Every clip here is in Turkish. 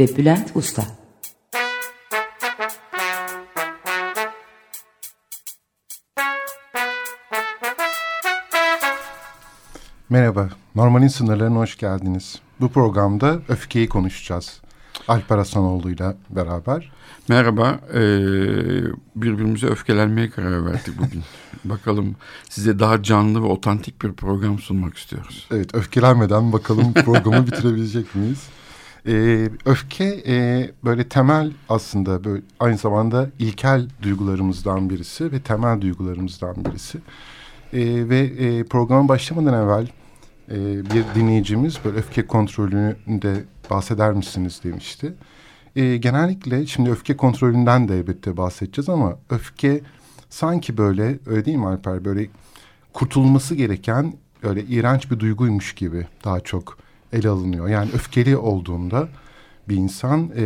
ve Bülent Usta. Merhaba, Normalin Sınırlarına hoş geldiniz. Bu programda öfkeyi konuşacağız. Alper Hasanoğlu'yla beraber. Merhaba, ee, birbirimize öfkelenmeye karar verdik bugün. Bakalım size daha canlı ve otantik bir program sunmak istiyoruz. Evet, öfkelenmeden bakalım programı bitirebilecek miyiz? Ee, öfke e, böyle temel aslında böyle aynı zamanda ilkel duygularımızdan birisi ve temel duygularımızdan birisi. Ee, ve e, programa başlamadan evvel e, bir dinleyicimiz böyle öfke kontrolünde bahseder misiniz demişti. E, genellikle şimdi öfke kontrolünden de elbette bahsedeceğiz ama öfke sanki böyle öyle değil mi Alper böyle kurtulması gereken öyle iğrenç bir duyguymuş gibi daha çok ele alınıyor. Yani öfkeli olduğunda bir insan e,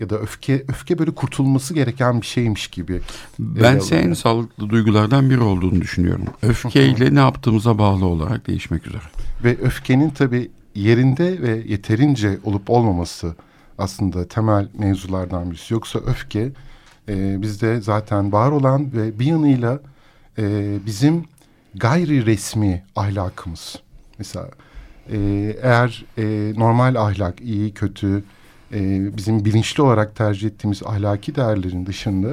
ya da öfke öfke böyle kurtulması gereken bir şeymiş gibi. Ben en sağlıklı duygulardan biri olduğunu düşünüyorum. Öfkeyle ne yaptığımıza bağlı olarak değişmek üzere. Ve öfkenin tabii yerinde ve yeterince olup olmaması aslında temel mevzulardan birisi. Yoksa öfke e, bizde zaten var olan ve bir yanıyla e, bizim gayri resmi ahlakımız. Mesela e, eğer e, normal ahlak iyi kötü e, bizim bilinçli olarak tercih ettiğimiz ahlaki değerlerin dışında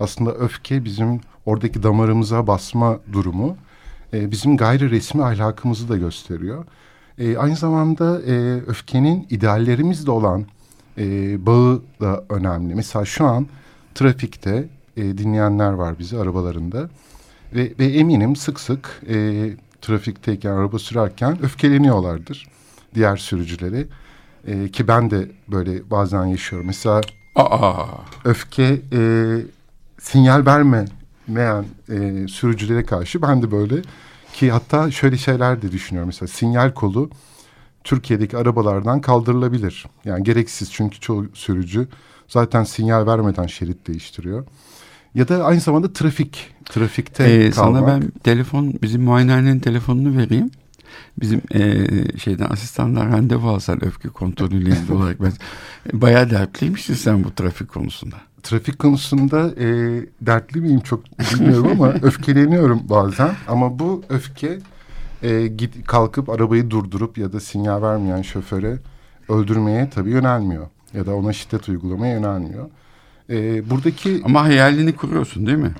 aslında öfke bizim oradaki damarımıza basma durumu e, bizim gayri resmi ahlakımızı da gösteriyor. E, aynı zamanda e, öfkenin ideallerimizle olan e, bağı da önemli. Mesela şu an trafikte e, dinleyenler var bizi arabalarında ve, ve eminim sık sık e, trafikteyken araba sürerken öfkeleniyorlardır diğer sürücüleri. E, ki ben de böyle bazen yaşıyorum. Mesela Aa. öfke e, sinyal vermeyen e, sürücülere karşı ben de böyle ki hatta şöyle şeyler de düşünüyorum. Mesela sinyal kolu Türkiye'deki arabalardan kaldırılabilir. Yani gereksiz çünkü çoğu sürücü zaten sinyal vermeden şerit değiştiriyor. Ya da aynı zamanda trafik, trafikte ee, kalmak. Sana ben telefon, bizim muayenehanenin telefonunu vereyim. Bizim e, şeyden asistanlar randevu alsan öfke kontrolüyle ilgili olarak ben bayağı dertliymişsin sen bu trafik konusunda. Trafik konusunda e, dertli miyim çok bilmiyorum ama öfkeleniyorum bazen. Ama bu öfke e, git, kalkıp arabayı durdurup ya da sinyal vermeyen şoföre öldürmeye tabii yönelmiyor. Ya da ona şiddet uygulamaya yönelmiyor. E, buradaki... Ama hayalini kuruyorsun değil mi?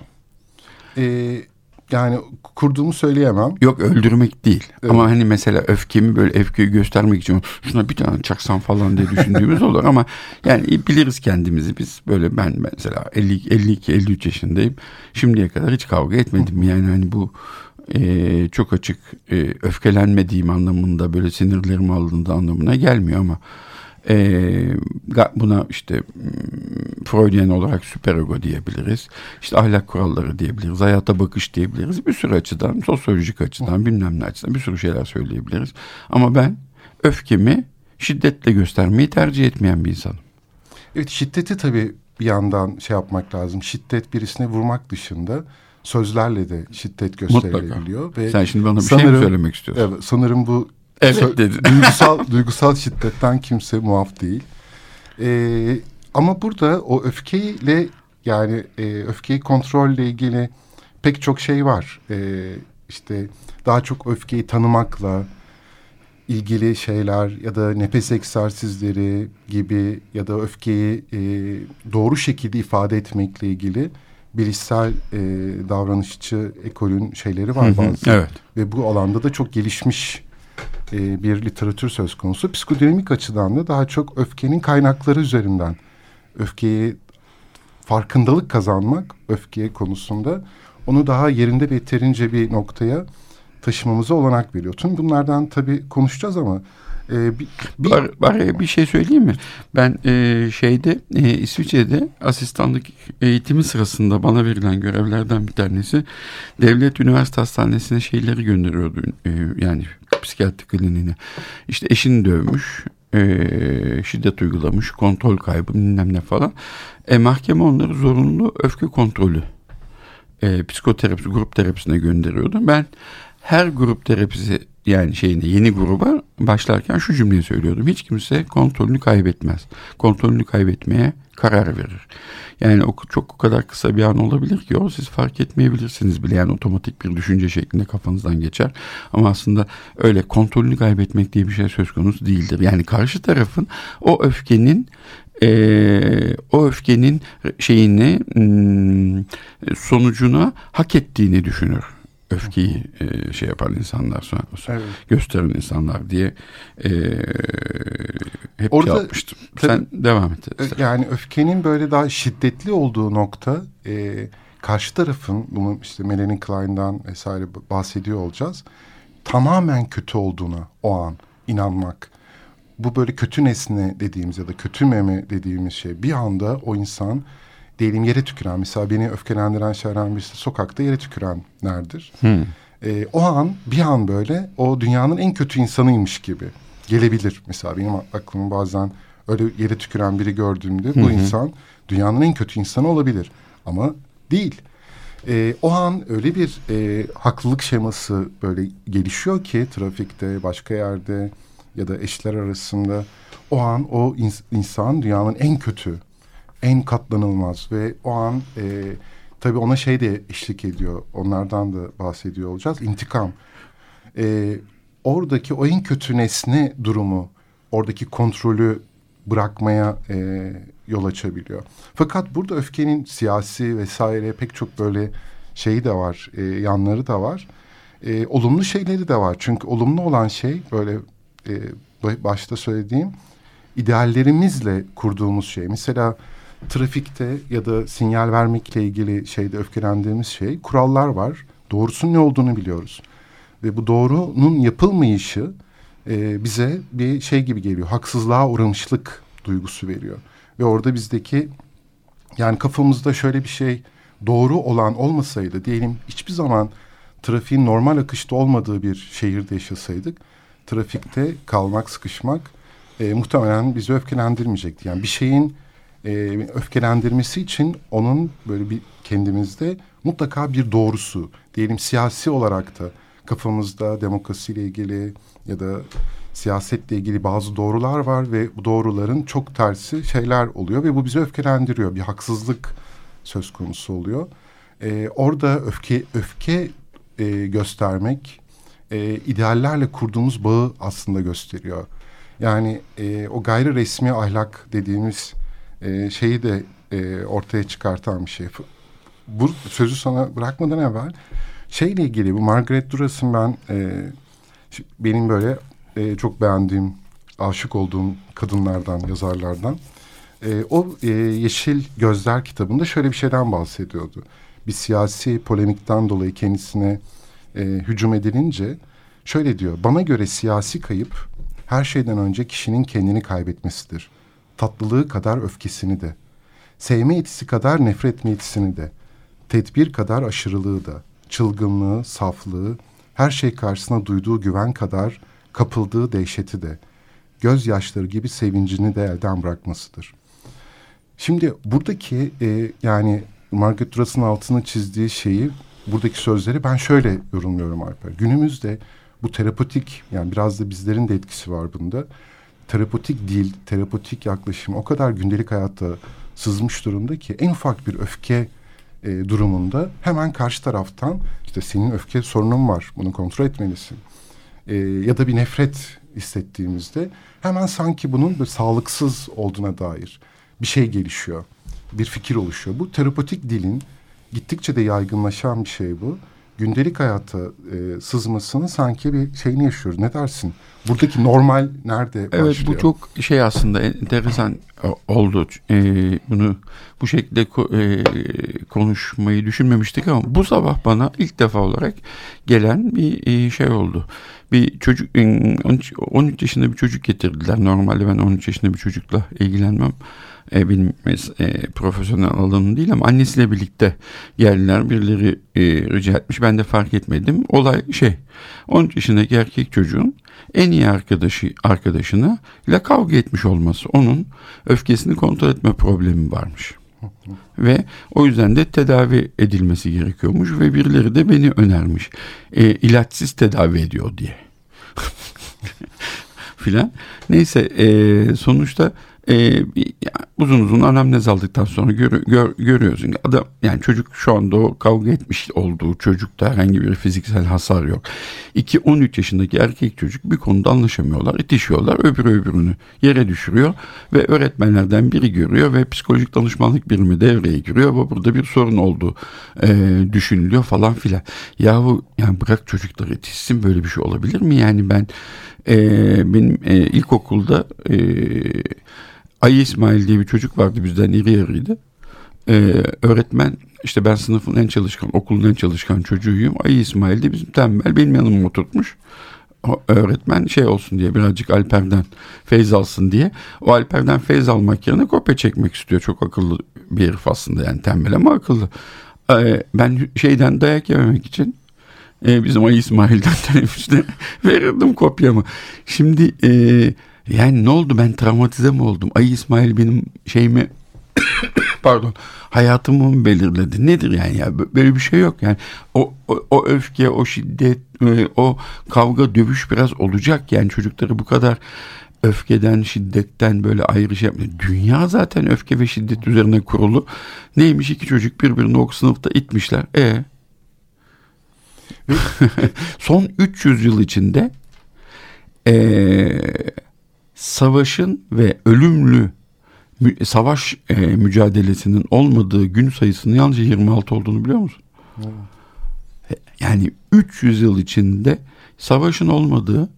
E, yani kurduğumu söyleyemem. Yok öldürmek değil. Evet. Ama hani mesela öfkemi böyle öfkeyi göstermek için şuna bir tane çaksam falan diye düşündüğümüz olur ama yani biliriz kendimizi biz böyle ben mesela 50 52 53 yaşındayım. Şimdiye kadar hiç kavga etmedim. Yani hani bu e, çok açık e, öfkelenmediğim anlamında böyle sinirlerim alındığı anlamına gelmiyor ama e, buna işte Freudian olarak süperego diyebiliriz. İşte ahlak kuralları diyebiliriz. Hayata bakış diyebiliriz. Bir sürü açıdan, sosyolojik açıdan, bilmem ne açıdan bir sürü şeyler söyleyebiliriz. Ama ben öfkemi şiddetle göstermeyi tercih etmeyen bir insanım. Evet şiddeti tabii bir yandan şey yapmak lazım. Şiddet birisine vurmak dışında sözlerle de şiddet gösterilebiliyor. Ve Sen şimdi bana bir sanırım, şey mi söylemek istiyorsun? Evet, sanırım bu Evet dedi. duygusal, duygusal şiddetten kimse muaf değil. Ee, ama burada o öfkeyle yani e, öfkeyi kontrolle ilgili pek çok şey var. Ee, işte daha çok öfkeyi tanımakla ilgili şeyler ya da nefes egzersizleri gibi ya da öfkeyi e, doğru şekilde ifade etmekle ilgili bilişsel e, davranışçı ekolün şeyleri var bazı. evet. Ve bu alanda da çok gelişmiş e, bir literatür söz konusu. Psikodinamik açıdan da daha çok öfkenin kaynakları üzerinden öfkeyi farkındalık kazanmak öfke konusunda onu daha yerinde ve yeterince bir noktaya taşımamıza olanak veriyor. Tüm bunlardan tabii konuşacağız ama Ee, bir, bir... Var, var bir şey söyleyeyim mi? Ben e, şeyde e, İsviçre'de asistanlık eğitimi sırasında bana verilen görevlerden bir tanesi devlet üniversite hastanesine şeyleri gönderiyordu. E, yani psikiyatri kliniğine. İşte eşini dövmüş, e, şiddet uygulamış, kontrol kaybı bilmem ne falan. E, mahkeme onları zorunlu öfke kontrolü e, psikoterapisi, grup terapisine gönderiyordu. Ben her grup terapisi yani şeyinde yeni gruba başlarken şu cümleyi söylüyordum. Hiç kimse kontrolünü kaybetmez. Kontrolünü kaybetmeye karar verir. Yani o çok o kadar kısa bir an olabilir ki o siz fark etmeyebilirsiniz bile. Yani otomatik bir düşünce şeklinde kafanızdan geçer. Ama aslında öyle kontrolünü kaybetmek diye bir şey söz konusu değildir. Yani karşı tarafın o öfkenin e, o öfkenin şeyini hmm, sonucunu hak ettiğini düşünür öfkeyi e, şey yapan insanlar sonra evet. gösteren insanlar diye e, hep Orada, şey yapmıştım. Sen devam et. Yani öfkenin böyle daha şiddetli olduğu nokta e, karşı tarafın bunu işte Melanie Klein'dan vesaire bahsediyor olacağız. Tamamen kötü olduğuna o an inanmak. Bu böyle kötü nesne dediğimiz ya da kötü meme dediğimiz şey bir anda o insan diyelim yere tüküren mesela beni öfkelendiren şeylerden birisi sokakta yere tükürenlerdir. Hmm. E, o an bir an böyle o dünyanın en kötü insanıymış gibi gelebilir. Mesela benim aklıma bazen öyle yere tüküren biri gördüğümde bu insan dünyanın en kötü insanı olabilir. Ama değil. E, o an öyle bir e, haklılık şeması böyle gelişiyor ki trafikte, başka yerde ya da eşler arasında o an o ins insan dünyanın en kötü en katlanılmaz ve o an e, tabii ona şey de eşlik ediyor. Onlardan da bahsediyor olacağız. İntikam. E, oradaki o en kötü nesne durumu, oradaki kontrolü bırakmaya e, yol açabiliyor. Fakat burada öfkenin siyasi vesaire pek çok böyle şeyi de var, e, yanları da var. E, olumlu şeyleri de var. Çünkü olumlu olan şey böyle e, başta söylediğim ideallerimizle kurduğumuz şey. Mesela trafikte ya da sinyal vermekle ilgili şeyde öfkelendiğimiz şey kurallar var. Doğrusunun ne olduğunu biliyoruz. Ve bu doğrunun yapılmayışı e, bize bir şey gibi geliyor. Haksızlığa uğramışlık duygusu veriyor. Ve orada bizdeki yani kafamızda şöyle bir şey doğru olan olmasaydı diyelim hiçbir zaman trafiğin normal akışta olmadığı bir şehirde yaşasaydık trafikte kalmak, sıkışmak e, muhtemelen bizi öfkelendirmeyecekti. Yani bir şeyin e, öfkelendirmesi için onun böyle bir kendimizde mutlaka bir doğrusu diyelim siyasi olarak da kafamızda demokrasiyle ilgili ya da siyasetle ilgili bazı doğrular var ve bu doğruların çok tersi şeyler oluyor ve bu bizi öfkelendiriyor. Bir haksızlık söz konusu oluyor. Ee, orada öfke öfke e, göstermek e, ideallerle kurduğumuz bağı aslında gösteriyor. Yani e, o gayri resmi ahlak dediğimiz e, şeyi de e, ortaya çıkartan bir şey. Bu sözü sana bırakmadan evvel şeyle ilgili bu Margaret Duras'ın ben e, benim böyle e, çok beğendiğim, aşık olduğum kadınlardan, yazarlardan. E, o e, Yeşil Gözler kitabında şöyle bir şeyden bahsediyordu. Bir siyasi polemikten dolayı kendisine e, hücum edilince şöyle diyor. Bana göre siyasi kayıp her şeyden önce kişinin kendini kaybetmesidir tatlılığı kadar öfkesini de, sevme yetisi kadar nefret yetisini de, tedbir kadar aşırılığı da, çılgınlığı, saflığı, her şey karşısına duyduğu güven kadar kapıldığı dehşeti de, gözyaşları gibi sevincini de elden bırakmasıdır. Şimdi buradaki e, yani Margaret Duras'ın altını çizdiği şeyi, buradaki sözleri ben şöyle yorumluyorum Alper. Günümüzde bu terapotik yani biraz da bizlerin de etkisi var bunda terapotik dil, terapotik yaklaşım o kadar gündelik hayatta sızmış durumda ki en ufak bir öfke e, durumunda hemen karşı taraftan işte senin öfke sorunun var bunu kontrol etmelisin. E, ya da bir nefret hissettiğimizde hemen sanki bunun böyle sağlıksız olduğuna dair bir şey gelişiyor. Bir fikir oluşuyor. Bu terapotik dilin gittikçe de yaygınlaşan bir şey bu gündelik hayata e, sızmasını sanki bir şeyini yaşıyoruz. Ne dersin? Buradaki normal nerede evet, başlıyor? Evet bu çok şey aslında enteresan e, oldu. E, bunu bu şekilde e, konuşmayı düşünmemiştik ama bu sabah bana ilk defa olarak gelen bir e, şey oldu. bir çocuk 13, 13 yaşında bir çocuk getirdiler. Normalde ben 13 yaşında bir çocukla ilgilenmem. E, benim e, profesyonel alanım değil ama annesiyle birlikte geldiler. Birileri e, rica etmiş. Ben de fark etmedim. Olay şey 13 yaşındaki erkek çocuğun en iyi arkadaşı arkadaşına ile kavga etmiş olması. Onun öfkesini kontrol etme problemi varmış. ve o yüzden de tedavi edilmesi gerekiyormuş ve birileri de beni önermiş. E, ilaçsız tedavi ediyor diye. filan. Neyse e, sonuçta e, uzun uzun anamnez aldıktan sonra gör, gör, görüyorsun. Adam yani çocuk şu anda o kavga etmiş olduğu çocukta herhangi bir fiziksel hasar yok. 2-13 yaşındaki erkek çocuk bir konuda anlaşamıyorlar, itişiyorlar. Öbürü öbürünü yere düşürüyor ve öğretmenlerden biri görüyor ve psikolojik danışmanlık birimi devreye giriyor ve burada bir sorun olduğu e, düşünülüyor falan filan. Yahu yani bırak çocuklar itişsin böyle bir şey olabilir mi? Yani ben e, benim e, ilkokulda e, Ayı İsmail diye bir çocuk vardı bizden iri yarıydı. Ee, öğretmen işte ben sınıfın en çalışkan, okulun en çalışkan çocuğuyum. Ayı İsmail de bizim tembel benim yanıma oturtmuş. O öğretmen şey olsun diye birazcık Alper'den feyz alsın diye. O Alper'den feyz almak yerine kopya çekmek istiyor. Çok akıllı bir herif aslında yani tembel ama akıllı. Ee, ben şeyden dayak yememek için e, bizim Ayı İsmail'den teneffüste verirdim kopyamı. Şimdi e, yani ne oldu ben travmatize mi oldum? Ay İsmail benim şeyimi pardon hayatımı mı belirledi? Nedir yani ya böyle bir şey yok yani o, o, o öfke o şiddet e, o kavga dövüş biraz olacak yani çocukları bu kadar öfkeden şiddetten böyle ayrı şey yapmıyor. Dünya zaten öfke ve şiddet üzerine kurulu. Neymiş iki çocuk birbirini o sınıfta itmişler. E son 300 yıl içinde eee savaşın ve ölümlü savaş e, mücadelesinin olmadığı gün sayısının yalnızca 26 olduğunu biliyor musun? Evet. Yani 300 yıl içinde savaşın olmadığı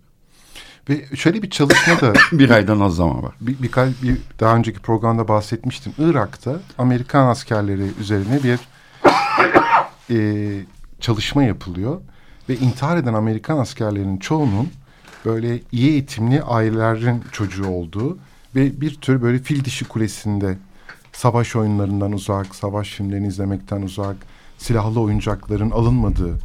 ve şöyle bir çalışma da bir aydan az zaman var. Bir, bir, bir daha önceki programda bahsetmiştim. Irak'ta Amerikan askerleri üzerine bir e, çalışma yapılıyor ve intihar eden Amerikan askerlerinin çoğunun böyle iyi eğitimli ailelerin çocuğu olduğu ve bir tür böyle fil dişi kulesinde savaş oyunlarından uzak, savaş filmlerini izlemekten uzak, silahlı oyuncakların alınmadığı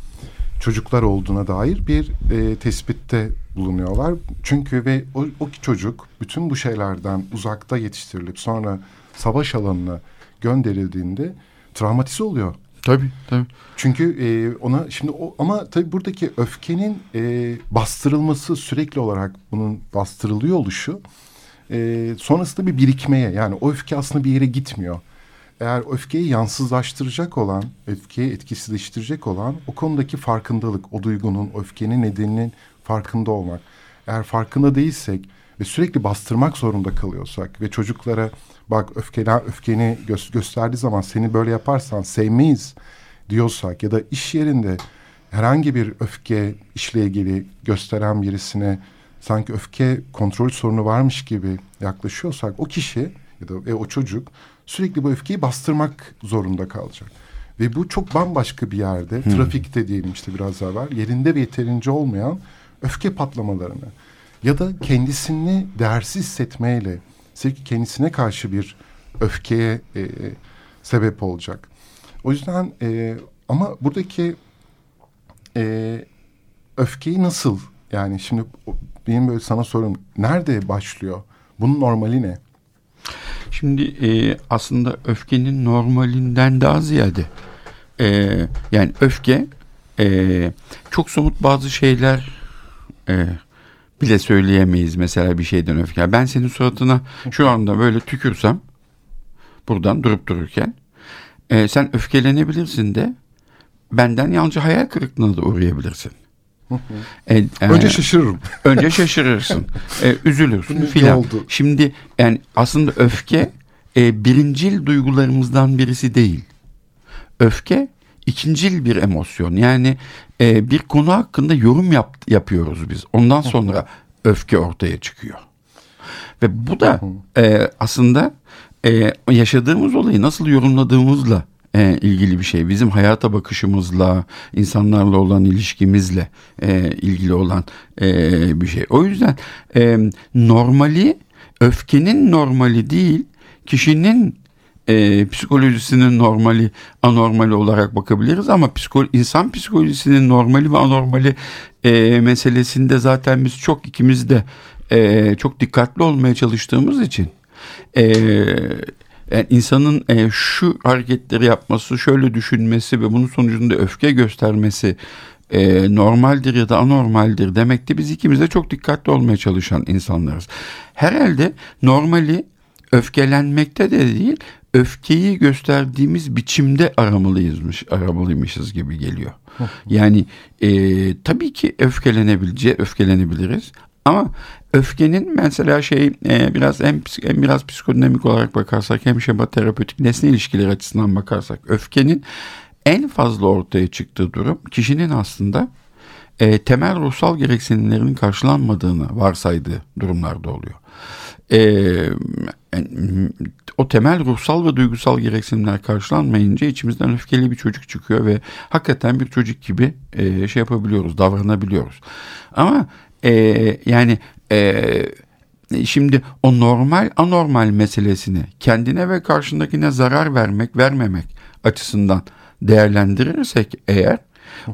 çocuklar olduğuna dair bir e, tespitte bulunuyorlar. Çünkü ve o, o çocuk bütün bu şeylerden uzakta yetiştirilip sonra savaş alanına gönderildiğinde travmatize oluyor. Tabii tabii. Çünkü e, ona şimdi o ama tabii buradaki öfkenin e, bastırılması sürekli olarak bunun bastırılıyor oluşu e, sonrasında bir birikmeye yani o öfke aslında bir yere gitmiyor. Eğer öfkeyi yansızlaştıracak olan, öfkeyi etkisizleştirecek olan o konudaki farkındalık, o duygunun, öfkenin nedeninin farkında olmak. Eğer farkında değilsek ve sürekli bastırmak zorunda kalıyorsak ve çocuklara bak öfkelen, öfkeni gö gösterdiği zaman seni böyle yaparsan sevmeyiz diyorsak ya da iş yerinde herhangi bir öfke işle ilgili gösteren birisine sanki öfke kontrol sorunu varmış gibi yaklaşıyorsak o kişi ya da e, o çocuk sürekli bu öfkeyi bastırmak zorunda kalacak. Ve bu çok bambaşka bir yerde, hmm. trafikte diyelim işte biraz daha var, yerinde ve yeterince olmayan öfke patlamalarını ya da kendisini değersiz hissetmeyle sevgi kendisine karşı bir öfkeye e, sebep olacak. O yüzden e, ama buradaki e, öfkeyi nasıl yani şimdi benim böyle sana sorum nerede başlıyor? Bunun normali ne? Şimdi e, aslında öfkenin normalinden daha ziyade e, yani öfke e, çok somut bazı şeyler e, bile söyleyemeyiz mesela bir şeyden öfke. Ben senin suratına şu anda böyle tükürsem buradan durup dururken e, sen öfkelenebilirsin de benden yalnızca hayal kırıklığına da uğrayabilirsin. e, e, önce şaşırırım. Önce şaşırırsın. e, üzülürsün filan. Şimdi yani aslında öfke e, birincil duygularımızdan birisi değil. Öfke ikincil bir emosyon. Yani e, bir konu hakkında yorum yap, yapıyoruz biz. Ondan sonra öfke ortaya çıkıyor. Ve bu da e, aslında e, yaşadığımız olayı nasıl yorumladığımızla e, ilgili bir şey. Bizim hayata bakışımızla, insanlarla olan ilişkimizle e, ilgili olan e, bir şey. O yüzden e, normali öfkenin normali değil, kişinin e, psikolojisinin normali, anormali olarak bakabiliriz ama psikolo insan psikolojisinin normali ve anormali e, meselesinde zaten biz çok ikimiz de e, çok dikkatli olmaya çalıştığımız için e, yani insanın e, şu hareketleri yapması, şöyle düşünmesi ve bunun sonucunda öfke göstermesi e, normaldir ya da anormaldir demekte biz ikimiz de çok dikkatli olmaya çalışan insanlarız. Herhalde normali öfkelenmekte de değil, öfkeyi gösterdiğimiz biçimde aramalıyızmış, aramalıymışız gibi geliyor. yani e, tabii ki öfkelenebileceği, öfkelenebiliriz. Ama öfkenin mesela şey e, biraz hem, hem biraz psikodinamik olarak bakarsak hem şema terapötik nesne ilişkileri açısından bakarsak öfkenin en fazla ortaya çıktığı durum kişinin aslında e, temel ruhsal gereksinimlerinin karşılanmadığını varsaydığı durumlarda oluyor. E, o temel ruhsal ve duygusal gereksinimler karşılanmayınca içimizden öfkeli bir çocuk çıkıyor ve hakikaten bir çocuk gibi e, şey yapabiliyoruz, davranabiliyoruz. Ama e, yani e, şimdi o normal anormal meselesini kendine ve karşındakine zarar vermek vermemek açısından değerlendirirsek eğer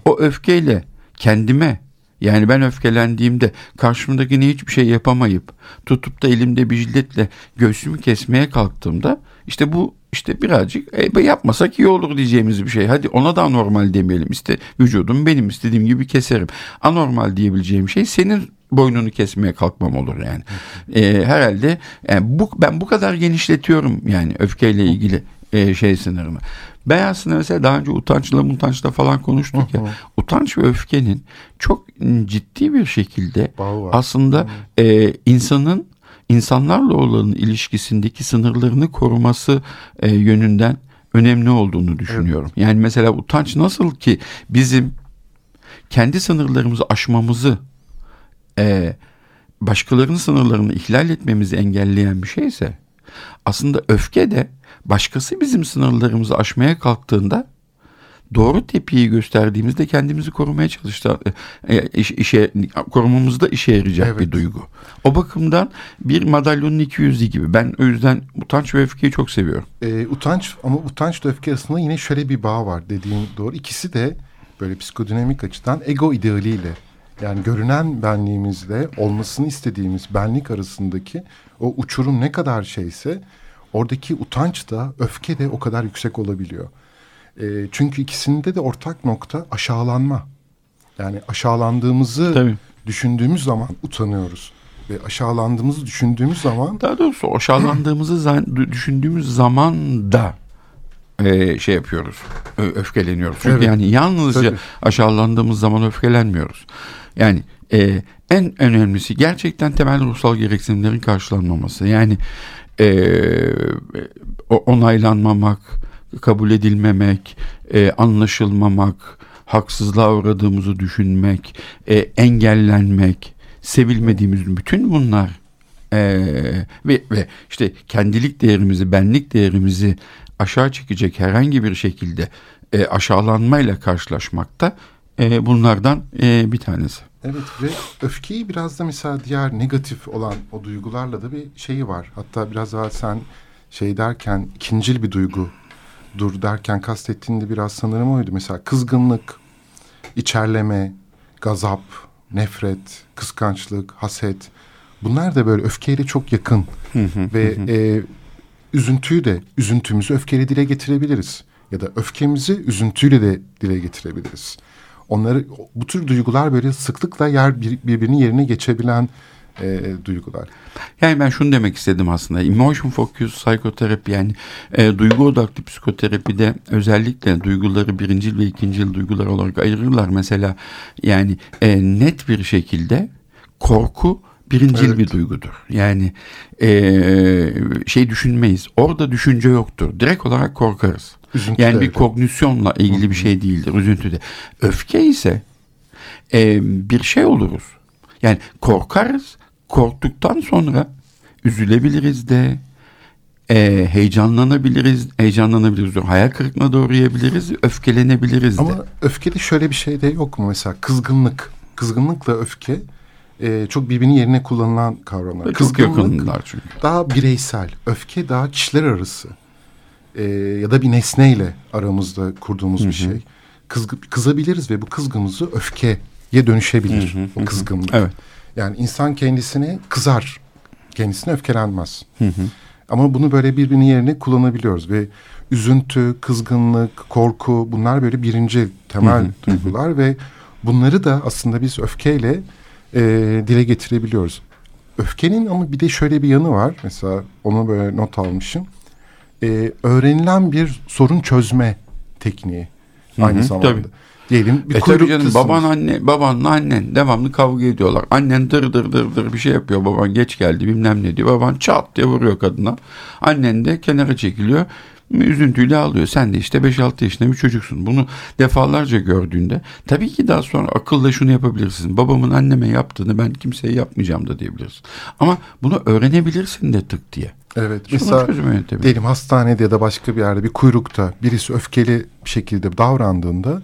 o öfkeyle kendime yani ben öfkelendiğimde karşımdakine hiçbir şey yapamayıp tutup da elimde bir jilletle göğsümü kesmeye kalktığımda işte bu işte birazcık e, yapmasak iyi olur diyeceğimiz bir şey. Hadi ona da anormal demeyelim. İşte vücudum benim istediğim gibi keserim. Anormal diyebileceğim şey senin boynunu kesmeye kalkmam olur yani. E, herhalde yani bu, ben bu kadar genişletiyorum yani öfkeyle ilgili e, şey sınırımı. Ben aslında mesela daha önce utançla utançla falan konuştuk ya. Utanç ve öfkenin çok ciddi bir şekilde aslında e, insanın insanlarla olan ilişkisindeki sınırlarını koruması e, yönünden önemli olduğunu düşünüyorum. Evet. Yani mesela utanç nasıl ki bizim kendi sınırlarımızı aşmamızı e, başkalarının sınırlarını ihlal etmemizi engelleyen bir şeyse aslında öfke de başkası bizim sınırlarımızı aşmaya kalktığında doğru tepkiyi gösterdiğimizde kendimizi korumaya çalıştı. E, iş, işe, korumamızda işe yarayacak evet. bir duygu. O bakımdan bir madalyonun iki yüzü gibi. Ben o yüzden utanç ve öfkeyi çok seviyorum. E, utanç ama utanç ve öfke arasında yine şöyle bir bağ var dediğin doğru. İkisi de böyle psikodinamik açıdan ego idealiyle yani görünen benliğimizle olmasını istediğimiz benlik arasındaki o uçurum ne kadar şeyse oradaki utanç da öfke de o kadar yüksek olabiliyor. E, çünkü ikisinde de ortak nokta aşağılanma. Yani aşağılandığımızı Tabii. düşündüğümüz zaman utanıyoruz. Ve aşağılandığımızı düşündüğümüz zaman... Daha doğrusu aşağılandığımızı düşündüğümüz zaman da e, şey yapıyoruz. Öfkeleniyoruz. Çünkü evet. yani yalnızca Tabii. aşağılandığımız zaman öfkelenmiyoruz. Yani e, en önemlisi gerçekten temel ruhsal gereksinimlerin karşılanmaması. Yani e, onaylanmamak, kabul edilmemek, e, anlaşılmamak, haksızlığa uğradığımızı düşünmek, e, engellenmek, sevilmediğimiz bütün bunlar e, ve, ve işte kendilik değerimizi, benlik değerimizi aşağı çekecek herhangi bir şekilde e, aşağılanmayla karşılaşmakta e, bunlardan e, bir tanesi. Evet ve öfkeyi biraz da mesela diğer negatif olan o duygularla da bir şeyi var. Hatta biraz daha sen şey derken ikincil bir duygu dur derken kastettiğinde biraz sanırım oydu. Mesela kızgınlık, içerleme, gazap, nefret, kıskançlık, haset. Bunlar da böyle öfkeyle çok yakın. Ve e, üzüntüyü de üzüntümüzü öfkeyle dile getirebiliriz. Ya da öfkemizi üzüntüyle de dile getirebiliriz onları bu tür duygular böyle sıklıkla yer bir, birbirinin yerine geçebilen e, duygular. Yani ben şunu demek istedim aslında. Emotion focus psikoterapi yani e, duygu odaklı psikoterapide özellikle duyguları birincil ve ikincil duygular olarak ayırırlar. Mesela yani e, net bir şekilde korku birincil evet. bir duygudur. Yani e, şey düşünmeyiz. Orada düşünce yoktur. Direkt olarak korkarız. Üzüntü yani bir öyle. kognisyonla ilgili bir şey değildir üzüntüde. Öfke ise e, bir şey oluruz. Yani korkarız. Korktuktan sonra üzülebiliriz de e, heyecanlanabiliriz, heyecanlanabiliriz, hayal kırıklığına doğru yiyebiliriz, öfkelenebiliriz Ama de. öfkede şöyle bir şey de yok mu mesela kızgınlık. Kızgınlıkla öfke e, çok birbirinin yerine kullanılan kavramlar. Çok Kızgınlık yakınlar çünkü. daha bireysel, öfke daha kişiler arası e, ya da bir nesneyle aramızda kurduğumuz bir şey. Kızgı, kızabiliriz ve bu kızgımızı öfkeye dönüşebilir o kızgınlık. Evet. Yani insan kendisine kızar, kendisine öfkelenmez. Ama bunu böyle birbirinin yerine kullanabiliyoruz ve üzüntü, kızgınlık, korku bunlar böyle birinci temel duygular ve bunları da aslında biz öfkeyle e, dile getirebiliyoruz. Öfkenin ama bir de şöyle bir yanı var. Mesela onu böyle not almışım. E, öğrenilen bir sorun çözme tekniği aynı hı, zamanda. tabii. Diyelim bir E tabii canım baban anne babanla annen devamlı kavga ediyorlar. Annen dır dır dır dır bir şey yapıyor. Baban geç geldi bilmem ne diyor. Baban çat diye vuruyor kadına. Annen de kenara çekiliyor. Üzüntüyle ağlıyor. Sen de işte 5-6 yaşında bir çocuksun. Bunu defalarca gördüğünde tabii ki daha sonra akılla şunu yapabilirsin. Babamın anneme yaptığını ben kimseye yapmayacağım da diyebilirsin. Ama bunu öğrenebilirsin de tık diye. Evet. Sorun Mesela çözüm yöntemi. diyelim hastanede ya da başka bir yerde bir kuyrukta birisi öfkeli bir şekilde davrandığında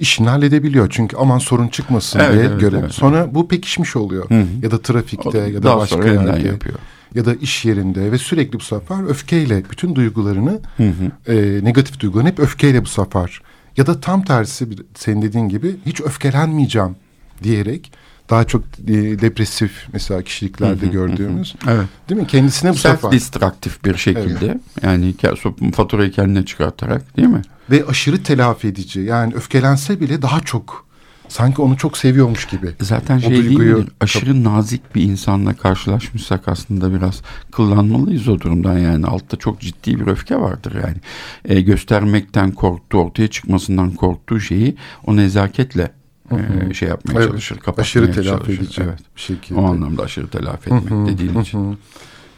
işini halledebiliyor. Çünkü aman sorun çıkmasın Evet, diye evet, göre. evet. Sonra bu pekişmiş oluyor. Hı hı. Ya da trafikte ya da Daha başka yerde yapıyor. ya da iş yerinde ve sürekli bu sefer öfkeyle bütün duygularını Hı hı. e, negatif duygularını hep öfkeyle bu sefer ya da tam tersi senin dediğin gibi hiç öfkelenmeyeceğim diyerek daha çok e, depresif mesela kişiliklerde gördüğümüz Evet. değil mi kendisine bu sefer Self-destruktif bir şekilde yani ke- faturayı kendine çıkartarak değil mi? ve aşırı telafi edici yani öfkelense bile daha çok sanki onu çok seviyormuş gibi. Zaten şey değil duyguyu- midir? Aşırı nazik bir insanla karşılaşmışsak aslında biraz kullanmalıyız o durumdan yani. Altta çok ciddi bir öfke vardır yani. E, göstermekten korktuğu, ortaya çıkmasından korktuğu şeyi o nezaketle e, şey yapmaya Evet, çalışır, kapatmaya aşırı telafi çalışır. edici Evet. bir şekilde. O anlamda aşırı telafi etmek dediğin için. Hı.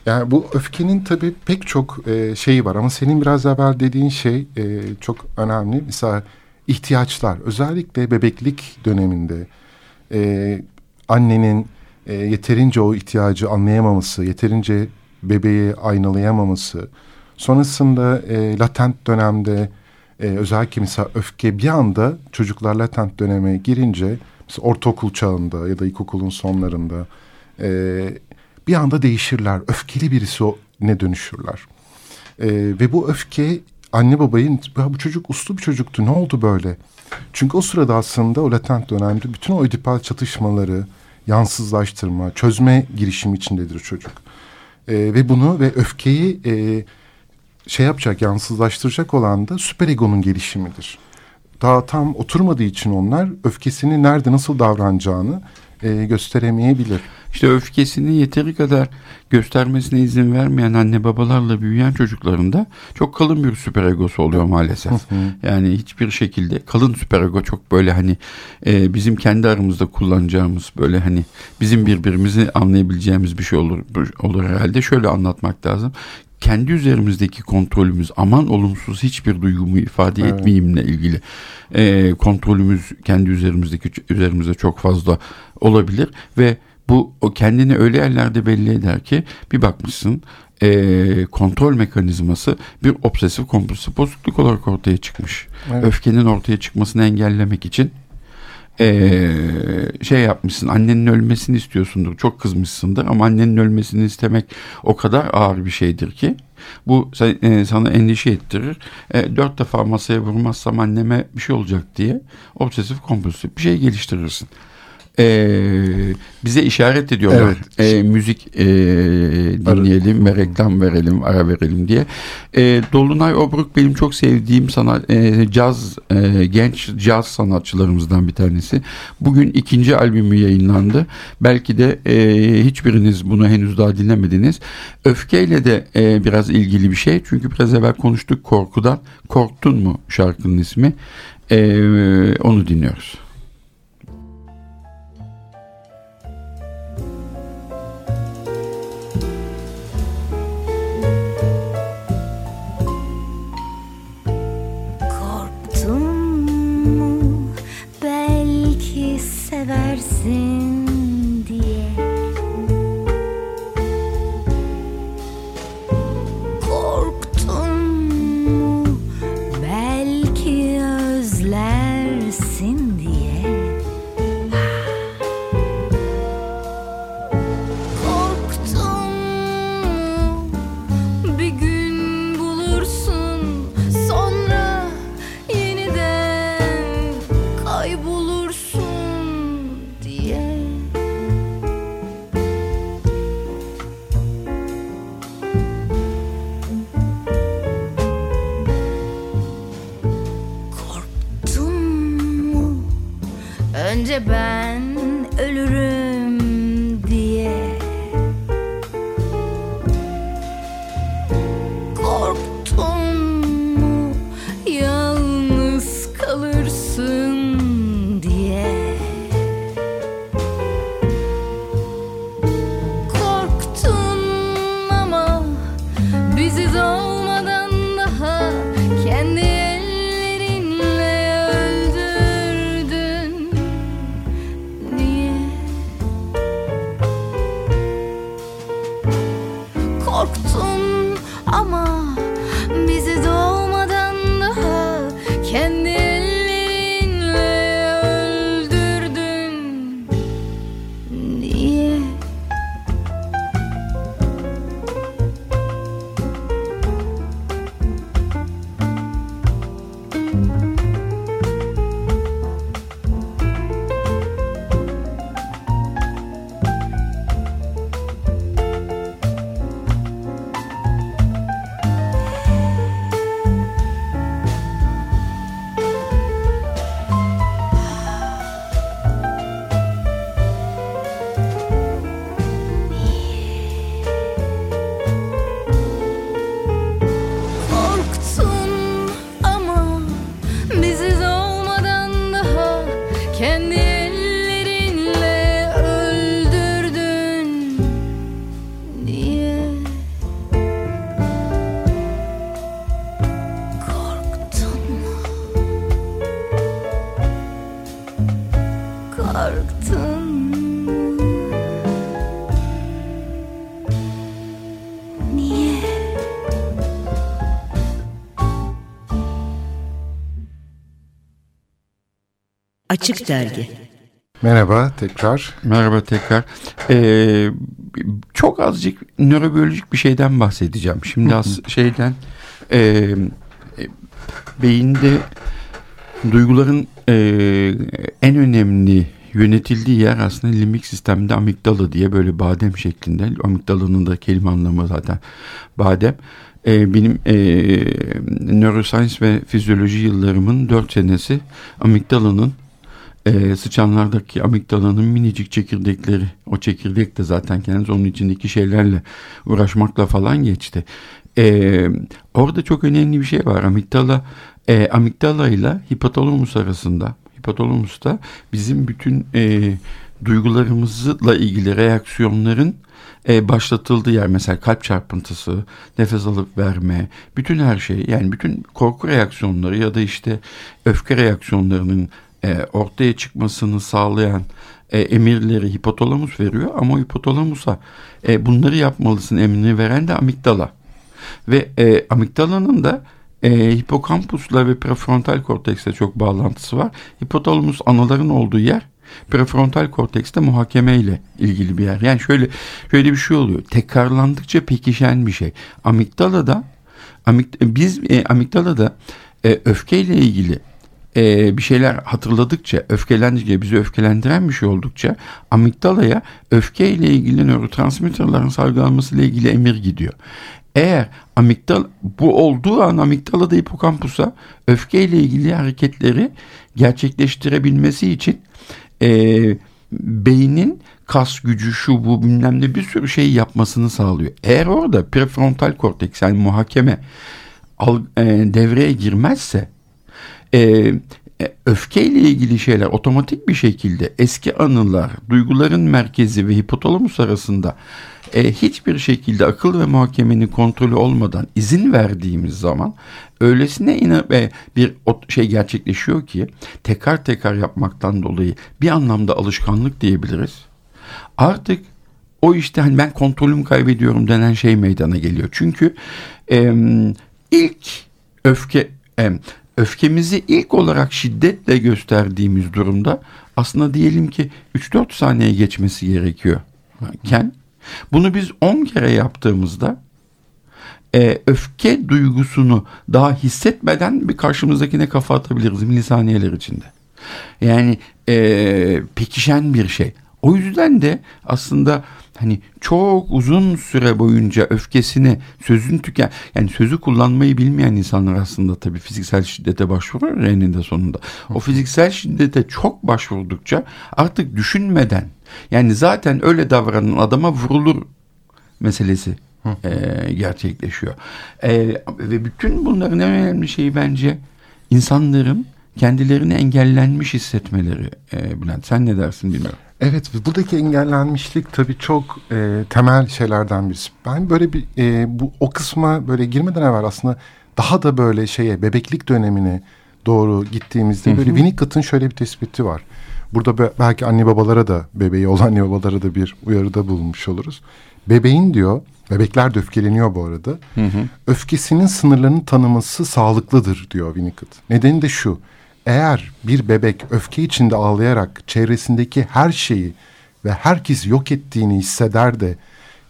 Yani bu öfkenin tabii pek çok e, şeyi var ama senin biraz evvel dediğin şey e, çok önemli. Mesela ihtiyaçlar özellikle bebeklik döneminde e, annenin e, yeterince o ihtiyacı anlayamaması, yeterince bebeği aynalayamaması, sonrasında e, latent dönemde e, özellikle mesela öfke bir anda çocuklar latent döneme girince mesela ortaokul çağında ya da ilkokulun sonlarında e, bir anda değişirler. Öfkeli birisi o ne dönüşürler. E, ve bu öfke anne babayın "Ya bu çocuk uslu bir çocuktu ne oldu böyle? Çünkü o sırada aslında o latent dönemde bütün o ödipal çatışmaları, yansızlaştırma, çözme girişimi içindedir çocuk. E, ve bunu ve öfkeyi e, şey yapacak, yansızlaştıracak olan da süperegonun gelişimidir. Daha tam oturmadığı için onlar öfkesini nerede nasıl davranacağını e, gösteremeyebilir. İşte öfkesini yeteri kadar göstermesine izin vermeyen anne babalarla büyüyen çocuklarında çok kalın bir süperegosu oluyor maalesef. yani hiçbir şekilde kalın süperego çok böyle hani e, bizim kendi aramızda kullanacağımız böyle hani bizim birbirimizi anlayabileceğimiz bir şey olur olur herhalde. Şöyle anlatmak lazım. Kendi üzerimizdeki kontrolümüz aman olumsuz hiçbir duygumu ifade Evet. etmeyimle ilgili e, kontrolümüz kendi üzerimizdeki üzerimizde çok fazla olabilir ve bu o kendini öyle yerlerde belli eder ki bir bakmışsın e, kontrol mekanizması bir obsesif kompulsif bozukluk olarak ortaya çıkmış. Evet. Öfkenin ortaya çıkmasını engellemek için e, şey yapmışsın annenin ölmesini istiyorsundur çok kızmışsındır ama annenin ölmesini istemek o kadar ağır bir şeydir ki bu e, sana endişe ettirir. E, dört defa masaya vurmazsam anneme bir şey olacak diye obsesif kompulsif bir şey geliştirirsin. E, bize işaret ediyorlar. E, müzik e, dinleyelim ve reklam verelim, ara verelim diye. E, Dolunay Obruk benim çok sevdiğim sana e, caz e, genç caz sanatçılarımızdan bir tanesi. Bugün ikinci albümü yayınlandı. Belki de e, hiçbiriniz bunu henüz daha dinlemediniz. Öfkeyle de e, biraz ilgili bir şey. Çünkü biraz evvel konuştuk korkudan. Korktun mu şarkının ismi? E, onu dinliyoruz. Japan. Açık Dergi Merhaba tekrar. Merhaba tekrar. Ee, çok azıcık nörobiyolojik bir şeyden bahsedeceğim. Şimdi az şeyden e, e, beyinde duyguların e, en önemli yönetildiği yer aslında limbik sistemde amigdala diye böyle badem şeklinde. Amigdalanın da kelime anlamı zaten badem. E, benim e, neuroscience ve fizyoloji yıllarımın dört senesi amigdalanın e, sıçanlardaki amigdalanın minicik çekirdekleri o çekirdek de zaten kendisi onun içindeki şeylerle uğraşmakla falan geçti. E, orada çok önemli bir şey var. Amigdala e, amigdala ile hipotalamus arasında hipotalamusta bizim bütün e, duygularımızla ilgili reaksiyonların e, başlatıldığı yer mesela kalp çarpıntısı, nefes alıp verme, bütün her şey yani bütün korku reaksiyonları ya da işte öfke reaksiyonlarının e, ortaya çıkmasını sağlayan e, emirleri hipotalamus veriyor ama hipotalamusa e, bunları yapmalısın emrini veren de amigdala. Ve e, amigdalanın da e, hipokampusla ve prefrontal korteksle çok bağlantısı var. Hipotalamus anaların olduğu yer prefrontal kortekste muhakeme ile ilgili bir yer. Yani şöyle şöyle bir şey oluyor. Tekrarlandıkça pekişen bir şey. Amigdala'da amig, biz e, amigdala'da e, öfkeyle ilgili e, bir şeyler hatırladıkça, öfkelendikçe, bizi öfkelendiren bir şey oldukça amigdalaya öfke ile ilgili nörotransmitterlerin salgılanması ile ilgili emir gidiyor. Eğer amigdal bu olduğu an amigdala da hipokampusa öfke ile ilgili hareketleri gerçekleştirebilmesi için e, beynin kas gücü şu bu bilmem ne bir sürü şey yapmasını sağlıyor. Eğer orada prefrontal korteks yani muhakeme al, e, devreye girmezse e, e, öfkeyle ilgili şeyler otomatik bir şekilde eski anılar, duyguların merkezi ve hipotalamus arasında e, hiçbir şekilde akıl ve muhakemenin kontrolü olmadan izin verdiğimiz zaman öylesine ina, e, bir şey gerçekleşiyor ki tekrar tekrar yapmaktan dolayı bir anlamda alışkanlık diyebiliriz. Artık o işte hani ben kontrolümü kaybediyorum denen şey meydana geliyor. Çünkü e, ilk öfke e, öfkemizi ilk olarak şiddetle gösterdiğimiz durumda aslında diyelim ki 3-4 saniye geçmesi gerekiyor. Ken bunu biz 10 kere yaptığımızda e, öfke duygusunu daha hissetmeden bir karşımızdakine kafa atabiliriz milisaniyeler içinde. Yani e, pekişen bir şey. O yüzden de aslında hani çok uzun süre boyunca öfkesini sözün tüken yani sözü kullanmayı bilmeyen insanlar aslında tabii fiziksel şiddete başvuruyor eninde sonunda. O fiziksel şiddete çok başvurdukça artık düşünmeden yani zaten öyle davranan adama vurulur meselesi e, gerçekleşiyor. E, ve bütün bunların en önemli şeyi bence insanların kendilerini engellenmiş hissetmeleri e, Bülent. Sen ne dersin bilmiyorum. Evet ve buradaki engellenmişlik tabii çok e, temel şeylerden birisi. Ben böyle bir e, bu o kısma böyle girmeden evvel aslında daha da böyle şeye bebeklik dönemine doğru gittiğimizde böyle Winnicott'ın şöyle bir tespiti var. Burada be- belki anne babalara da bebeği olan anne babalara da bir uyarıda bulmuş oluruz. Bebeğin diyor, bebekler de öfkeleniyor bu arada. Öfkesinin sınırlarını tanıması sağlıklıdır diyor Winnicott. Nedeni de şu. Eğer bir bebek öfke içinde ağlayarak çevresindeki her şeyi ve herkesi yok ettiğini hisseder de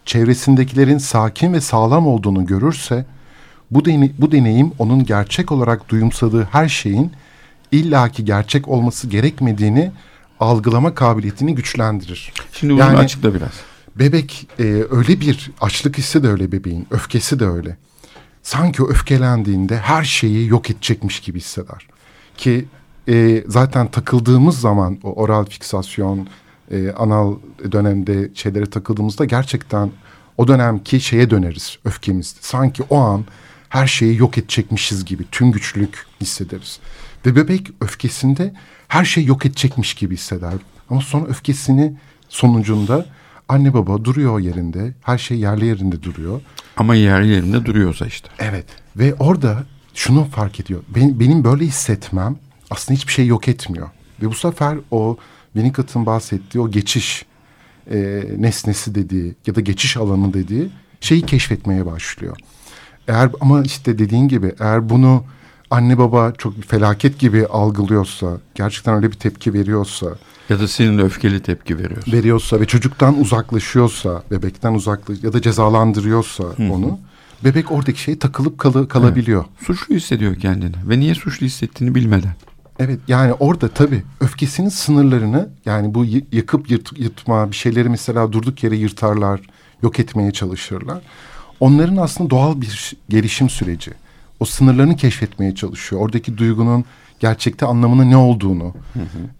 çevresindekilerin sakin ve sağlam olduğunu görürse bu, dene- bu deneyim onun gerçek olarak duyumsadığı her şeyin illaki gerçek olması gerekmediğini algılama kabiliyetini güçlendirir. Şimdi bunu Yani- açıkla biraz. Bebek e, öyle bir açlık hissi de öyle bebeğin, öfkesi de öyle. Sanki öfkelendiğinde her şeyi yok edecekmiş gibi hisseder. Ki e, zaten takıldığımız zaman o oral fiksasyon, e, anal dönemde şeylere takıldığımızda gerçekten o dönemki şeye döneriz öfkemizde. Sanki o an her şeyi yok edecekmişiz gibi tüm güçlük hissederiz. Ve bebek öfkesinde her şeyi yok edecekmiş gibi hisseder. Ama sonra öfkesini sonucunda anne baba duruyor yerinde. Her şey yerli yerinde duruyor. Ama yer yerinde duruyorsa işte. Evet ve orada şunu fark ediyor. Ben- benim böyle hissetmem aslında hiçbir şey yok etmiyor. Ve bu sefer o Winnicott'ın bahsettiği o geçiş e, nesnesi dediği ya da geçiş alanı dediği şeyi keşfetmeye başlıyor. Eğer ama işte dediğin gibi eğer bunu anne baba çok bir felaket gibi algılıyorsa, gerçekten öyle bir tepki veriyorsa, Ya da senin öfkeli tepki veriyorsun. veriyorsa ve çocuktan uzaklaşıyorsa, bebekten uzaklaş ya da cezalandırıyorsa onu, bebek oradaki şeye takılıp kalı, kalabiliyor. Suçlu hissediyor kendini ve niye suçlu hissettiğini bilmeden. Evet yani orada tabii öfkesinin sınırlarını yani bu yakıp yırt, yırtma bir şeyleri mesela durduk yere yırtarlar, yok etmeye çalışırlar. Onların aslında doğal bir gelişim süreci. O sınırlarını keşfetmeye çalışıyor. Oradaki duygunun gerçekte anlamının ne olduğunu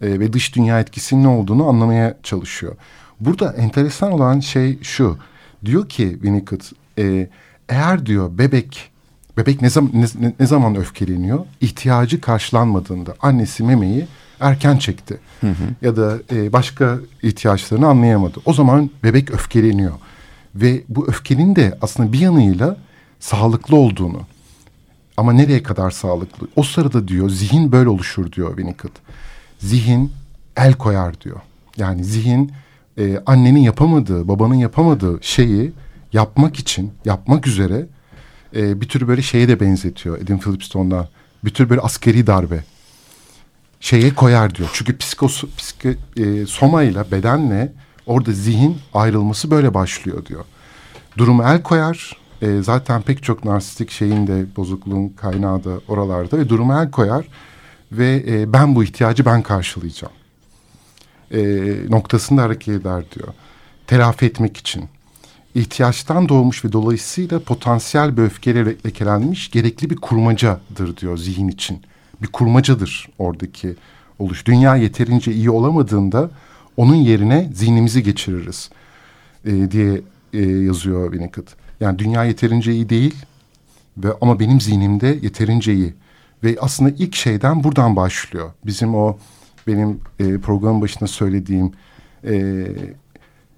e, ve dış dünya etkisinin ne olduğunu anlamaya çalışıyor. Burada enteresan olan şey şu. Diyor ki Winnicott e, eğer diyor bebek Bebek ne zaman ne, ne zaman öfkeleniyor? İhtiyacı karşılanmadığında annesi memeyi erken çekti. Ya da e, başka ihtiyaçlarını anlayamadı. O zaman bebek öfkeleniyor. Ve bu öfkenin de aslında bir yanıyla sağlıklı olduğunu. Ama nereye kadar sağlıklı? O sırada diyor zihin böyle oluşur diyor Winnicott. Zihin el koyar diyor. Yani zihin e, annenin yapamadığı, babanın yapamadığı şeyi yapmak için, yapmak üzere e, bir tür böyle şeye de benzetiyor Edin Philipston'dan. Bir tür böyle askeri darbe. Şeye koyar diyor. Çünkü psikos, psike, e, somayla, bedenle orada zihin ayrılması böyle başlıyor diyor. Durumu el koyar. E, zaten pek çok narsistik şeyin de bozukluğun kaynağı da oralarda. Ve durumu el koyar. Ve e, ben bu ihtiyacı ben karşılayacağım. E, noktasında hareket eder diyor. Telafi etmek için ihtiyaçtan doğmuş ve dolayısıyla potansiyel bir öfkeyle lekelenmiş gerekli bir kurmacadır diyor zihin için. Bir kurmacadır oradaki oluş. Dünya yeterince iyi olamadığında onun yerine zihnimizi geçiririz e, diye e, yazıyor Winnicott. Yani dünya yeterince iyi değil ve ama benim zihnimde yeterince iyi. Ve aslında ilk şeyden buradan başlıyor. Bizim o benim e, programın başında söylediğim e,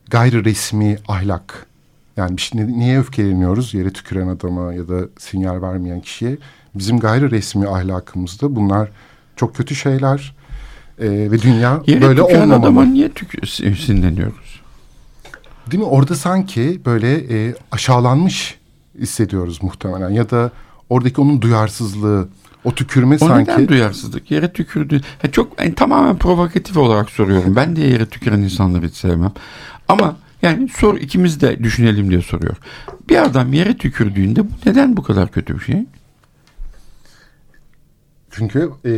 gayri resmi ahlak. Yani bir şey, niye öfkeleniyoruz yere tüküren adama ya da sinyal vermeyen kişiye? Bizim gayri resmi ahlakımızda bunlar çok kötü şeyler e, ve dünya Yere böyle tüküren olmamalı. adama niye tük sinirleniyoruz? Değil mi? Orada sanki böyle e, aşağılanmış hissediyoruz muhtemelen ya da oradaki onun duyarsızlığı, o tükürme O sanki neden duyarsızlık? Yere tükürdü. Ha, çok yani, tamamen provokatif olarak soruyorum. Ben de yere tüküren insanları hiç sevmem. Ama yani sor ikimiz de düşünelim diye soruyor. Bir adam yere tükürdüğünde bu neden bu kadar kötü bir şey? Çünkü e,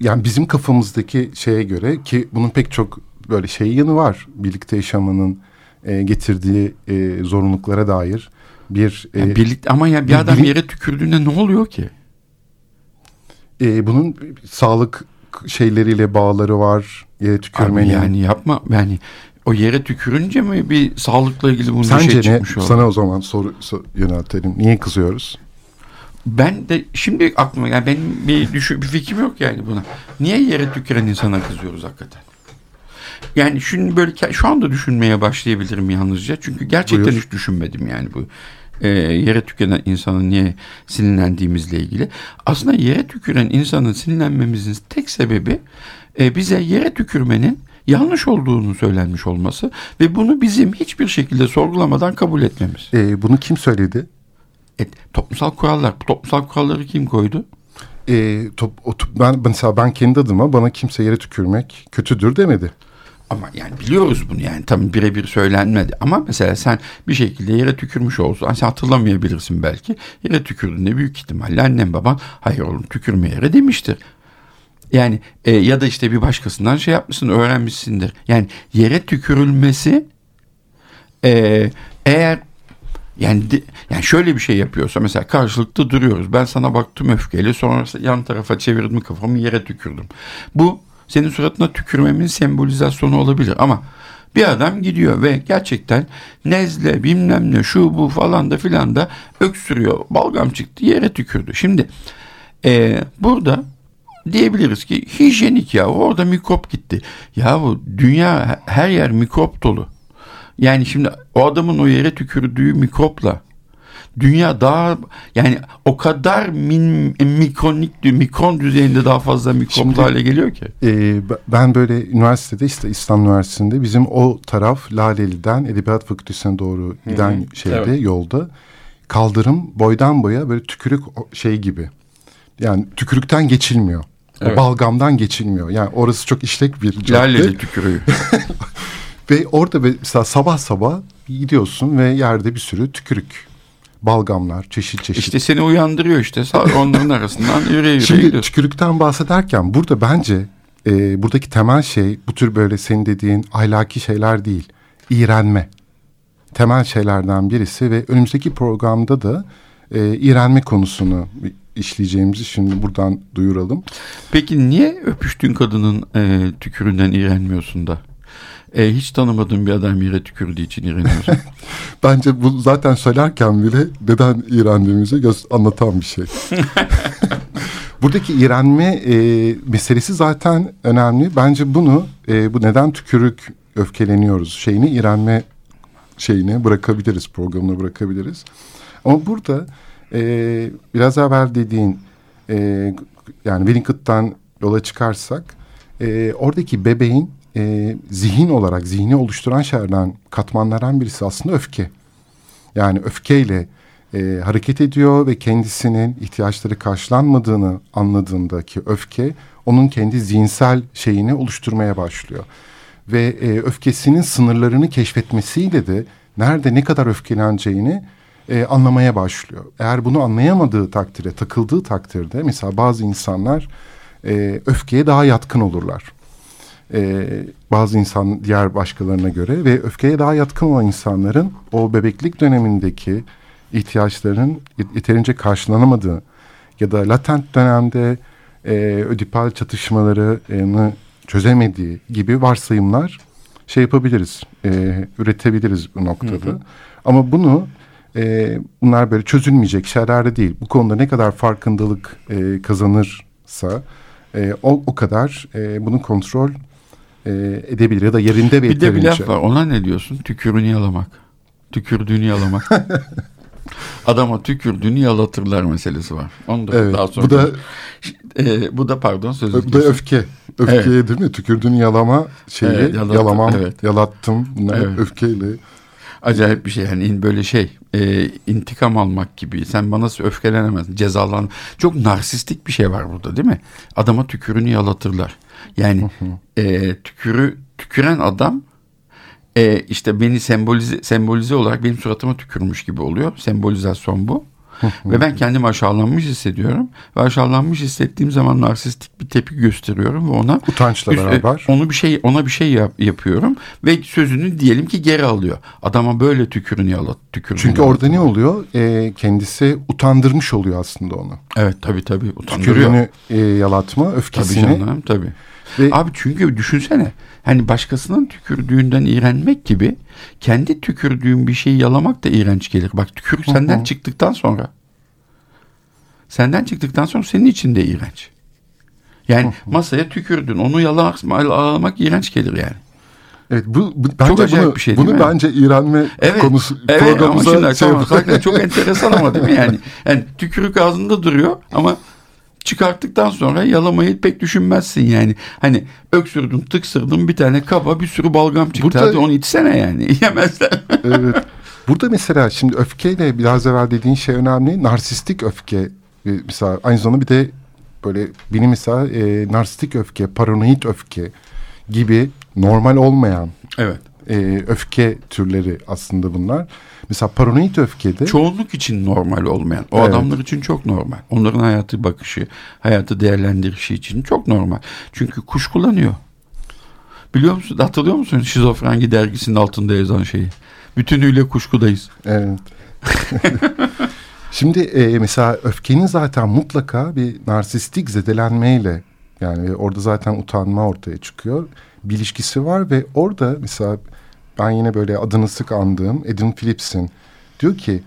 yani bizim kafamızdaki şeye göre ki bunun pek çok böyle şey yanı var birlikte yaşamanın e, getirdiği e, zorunluluklara dair bir e, Yani birlikte ama ya bir bir adam yere tükürdüğünde ne oluyor ki? e, bunun sağlık şeyleriyle bağları var. Yere Abi tükürmenin. yani yapma yani o yere tükürünce mi bir sağlıkla ilgili bunun Sence şey ne? çıkmış oldu? Sana o zaman soru, so- yöneltelim. Niye kızıyoruz? Ben de şimdi aklıma yani benim bir düşün, bir fikrim yok yani buna. Niye yere tüküren insana kızıyoruz hakikaten? Yani şunu böyle şu anda düşünmeye başlayabilirim yalnızca. Çünkü gerçekten Buyur. hiç düşünmedim yani bu e, yere tüküren insanın niye sinirlendiğimizle ilgili. Aslında yere tüküren insanın sinirlenmemizin tek sebebi e, bize yere tükürmenin yanlış olduğunu söylenmiş olması ve bunu bizim hiçbir şekilde sorgulamadan kabul etmemiz. E, bunu kim söyledi? E, toplumsal kurallar. Toplumsal kuralları kim koydu? E, top, o, ben mesela ben kendi adıma bana kimse yere tükürmek kötüdür demedi. Ama yani biliyoruz bunu yani tam birebir söylenmedi. Ama mesela sen bir şekilde yere tükürmüş olsun. Sen hatırlamayabilirsin belki. Yere tükürdüğünde büyük ihtimalle annem baban hayır oğlum tükürme yere demiştir. Yani e, ya da işte bir başkasından şey yapmışsın öğrenmişsindir. Yani yere tükürülmesi e, eğer yani di- yani şöyle bir şey yapıyorsa mesela karşılıklı duruyoruz. Ben sana baktım öfkeyle sonra yan tarafa çevirdim kafamı yere tükürdüm. Bu senin suratına tükürmemin sembolizasyonu olabilir ama bir adam gidiyor ve gerçekten nezle bilmem ne şu bu falan da filan da öksürüyor. Balgam çıktı yere tükürdü. Şimdi e, burada diyebiliriz ki hijyenik ya orada mikrop gitti. Ya bu dünya her yer mikrop dolu. Yani şimdi o adamın o yere tükürdüğü mikropla dünya daha yani o kadar min, mikronik mikron düzeyinde daha fazla mikroplu hale geliyor ki. E, ben böyle üniversitede işte İslam Üniversitesi'nde bizim o taraf Laleli'den Edebiyat Fakültesine doğru giden şeyde evet. yolda kaldırım boydan boya böyle tükürük şey gibi. Yani tükürükten geçilmiyor. Evet. O balgamdan geçilmiyor. Yani orası çok işlek bir cadde. Laleli tükürüğü. Ve orada mesela sabah sabah gidiyorsun ve yerde bir sürü tükürük. Balgamlar çeşit çeşit. işte seni uyandırıyor işte. Onların arasından yürüye yürüye Şimdi gidiyorsun. tükürükten bahsederken burada bence e, buradaki temel şey bu tür böyle senin dediğin ahlaki şeyler değil. İğrenme. Temel şeylerden birisi ve önümüzdeki programda da e, iğrenme konusunu işleyeceğimizi şimdi buradan duyuralım. Peki niye öpüştüğün kadının e, tükürüğünden iğrenmiyorsun da? E, hiç tanımadığın bir adam yere tükürdüğü için iğreniyorsun. Bence bu zaten söylerken bile neden iğrendiğimizi gö- anlatan bir şey. Buradaki iğrenme e, meselesi zaten önemli. Bence bunu e, bu neden tükürük öfkeleniyoruz şeyini iğrenme şeyini bırakabiliriz programına bırakabiliriz. Ama burada e, biraz evvel dediğin e, yani Winnicott'tan yola çıkarsak e, oradaki bebeğin e, zihin olarak zihni oluşturan şeylerden katmanlardan birisi aslında öfke. Yani öfkeyle e, hareket ediyor ve kendisinin ihtiyaçları karşılanmadığını anladığındaki öfke onun kendi zihinsel şeyini oluşturmaya başlıyor. Ve e, öfkesinin sınırlarını keşfetmesiyle de nerede ne kadar öfkeleneceğini e, anlamaya başlıyor. Eğer bunu anlayamadığı takdirde, takıldığı takdirde mesela bazı insanlar e, öfkeye daha yatkın olurlar. E, bazı insan diğer başkalarına göre ve öfkeye daha yatkın olan insanların o bebeklik dönemindeki ihtiyaçların yet- yeterince karşılanamadığı ya da latent dönemde e, ödipal çatışmalarını çözemediği gibi varsayımlar şey yapabiliriz, e, üretebiliriz bu noktada. Ama bunu e, bunlar böyle çözülmeyecek şeyler de değil. Bu konuda ne kadar farkındalık e, kazanırsa e, o, o kadar e, bunu kontrol e, edebilir ya da yerinde ve bir de bir laf var. Ona ne diyorsun? Tükürüğünü yalamak. Tükürdüğünü yalamak. Adama tükürdüğünü yalatırlar meselesi var. Onu da Evet, daha sonra. bu da E, bu da pardon sözü bu da öfke. Öfkeye değil mi? Tükürdüğün yalama şeyi, Evet, yalattım, yalamam, evet. yalattım. Bunlar Evet. öfkeyle. Acayip bir şey. Yani böyle şey e, intikam almak gibi. Sen bana öfkelenemezsin cezalan. Çok narsistik bir şey var burada değil mi? Adama tükürünü yalatırlar. Yani e, tükürü tüküren adam e, işte beni sembolize sembolize olarak benim suratıma tükürmüş gibi oluyor. Sembolizasyon bu Ve ben kendimi aşağılanmış hissediyorum. Ve aşağılanmış hissettiğim zaman narsistik bir tepki gösteriyorum ve ona Utançla üst- beraber. onu bir şey ona bir şey yap- yapıyorum ve sözünü diyelim ki geri alıyor. Adama böyle tükürün yalat tükürün. Çünkü yalat. orada ne oluyor? Ee, kendisi utandırmış oluyor aslında onu. Evet tabii tabii utandırıyor. Tükürüğünü e, yalatma, Tabii öfkesini. canım tabii. Ve- Abi çünkü düşünsene hani başkasının tükürdüğünden iğrenmek gibi kendi tükürdüğün bir şeyi yalamak da iğrenç gelir. Bak tükürük senden çıktıktan sonra senden çıktıktan sonra senin için de iğrenç. Yani masaya tükürdün onu yalamak, yalamak iğrenç gelir yani. Evet bu, bu bence acayip bunu, bir şey değil bunu mi? bence iğrenme Evet, konusu evet ama programımıza şimdi şey tamam, çok enteresan ama değil mi yani? Yani tükürük ağzında duruyor ama çıkarttıktan sonra yalamayı pek düşünmezsin yani. Hani öksürdün tıksırdın bir tane kaba bir sürü balgam çıktı Burada- hadi onu içsene yani yemezler. evet. Burada mesela şimdi öfkeyle biraz evvel dediğin şey önemli. Narsistik öfke e, mesela aynı zamanda bir de böyle benim mesela e, narsistik öfke, paranoid öfke gibi normal olmayan evet. e, öfke türleri aslında bunlar. Mesela paranoid öfkede Çoğunluk için normal olmayan. O Evet. adamlar için çok normal. Onların hayatı bakışı, hayatı değerlendirişi için çok normal. Çünkü kuşkulanıyor. Biliyor musun? Hatırlıyor musun? Şizofrengi dergisinin altında yazan şeyi. Bütünüyle kuşkudayız. Evet. Şimdi e, mesela öfkenin zaten mutlaka bir narsistik zedelenmeyle yani orada zaten utanma ortaya çıkıyor. Bir ilişkisi var ve orada mesela ben yine böyle adını sık andığım Adam Phillips'in diyor ki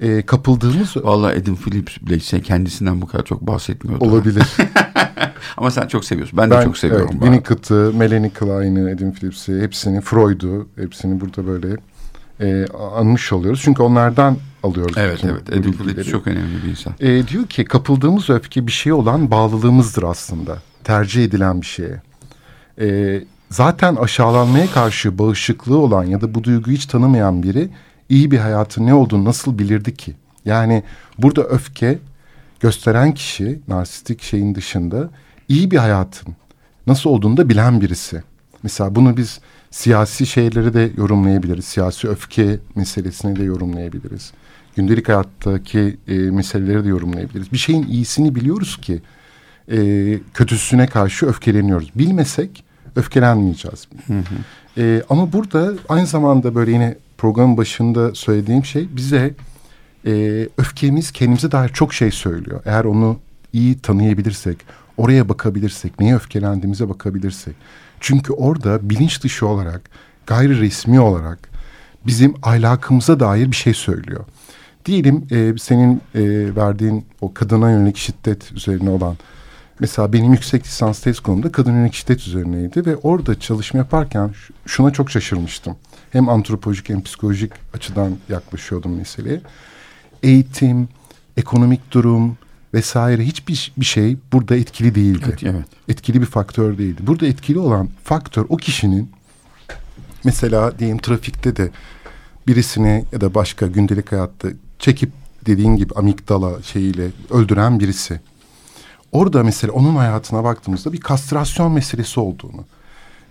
e, kapıldığımız Vallahi Adam Phillips bile sen kendisinden bu kadar çok bahsetmiyordu. olabilir. Ama sen çok seviyorsun. Ben, de çok seviyorum. Evet. Winnicott'ı, Melanie Klein'ı, Adam Phillips'i hepsini Freud'u hepsini burada böyle e, anmış oluyoruz. Çünkü onlardan alıyoruz. Evet evet. bilgileri. Phillips çok önemli bir insan. E, diyor ki kapıldığımız öfke bir şey olan bağlılığımızdır aslında. Tercih edilen bir şeye. E, zaten aşağılanmaya karşı bağışıklığı olan ya da bu duyguyu hiç tanımayan biri iyi bir hayatın ne olduğunu nasıl bilirdi ki? Yani burada öfke gösteren kişi narsistik şeyin dışında iyi bir hayatın nasıl olduğunu da bilen birisi. Mesela bunu biz siyasi şeyleri de yorumlayabiliriz. Siyasi öfke meselesini de yorumlayabiliriz. Gündelik hayattaki e, meseleleri de yorumlayabiliriz. Bir şeyin iyisini biliyoruz ki e, kötüsüne karşı öfkeleniyoruz. Bilmesek öfkelenmeyeceğiz. E, ama burada aynı zamanda böyle yine programın başında söylediğim şey bize e, öfkemiz kendimize dair çok şey söylüyor. Eğer onu iyi tanıyabilirsek, oraya bakabilirsek, neye öfkelendiğimize bakabilirsek. Çünkü orada bilinç dışı olarak, gayri resmi olarak bizim ahlakımıza dair bir şey söylüyor. Diyelim e, senin e, verdiğin o kadına yönelik şiddet üzerine olan Mesela benim yüksek lisans tez konumda kadın yönelik şiddet üzerineydi ve orada çalışma yaparken şuna çok şaşırmıştım. Hem antropolojik hem psikolojik açıdan yaklaşıyordum meseleye. Eğitim, ekonomik durum vesaire hiçbir bir şey burada etkili değildi. Evet, evet. Etkili bir faktör değildi. Burada etkili olan faktör o kişinin mesela diyelim trafikte de birisini ya da başka gündelik hayatta çekip dediğin gibi amigdala şeyiyle öldüren birisi. Orada mesela onun hayatına baktığımızda bir kastrasyon meselesi olduğunu.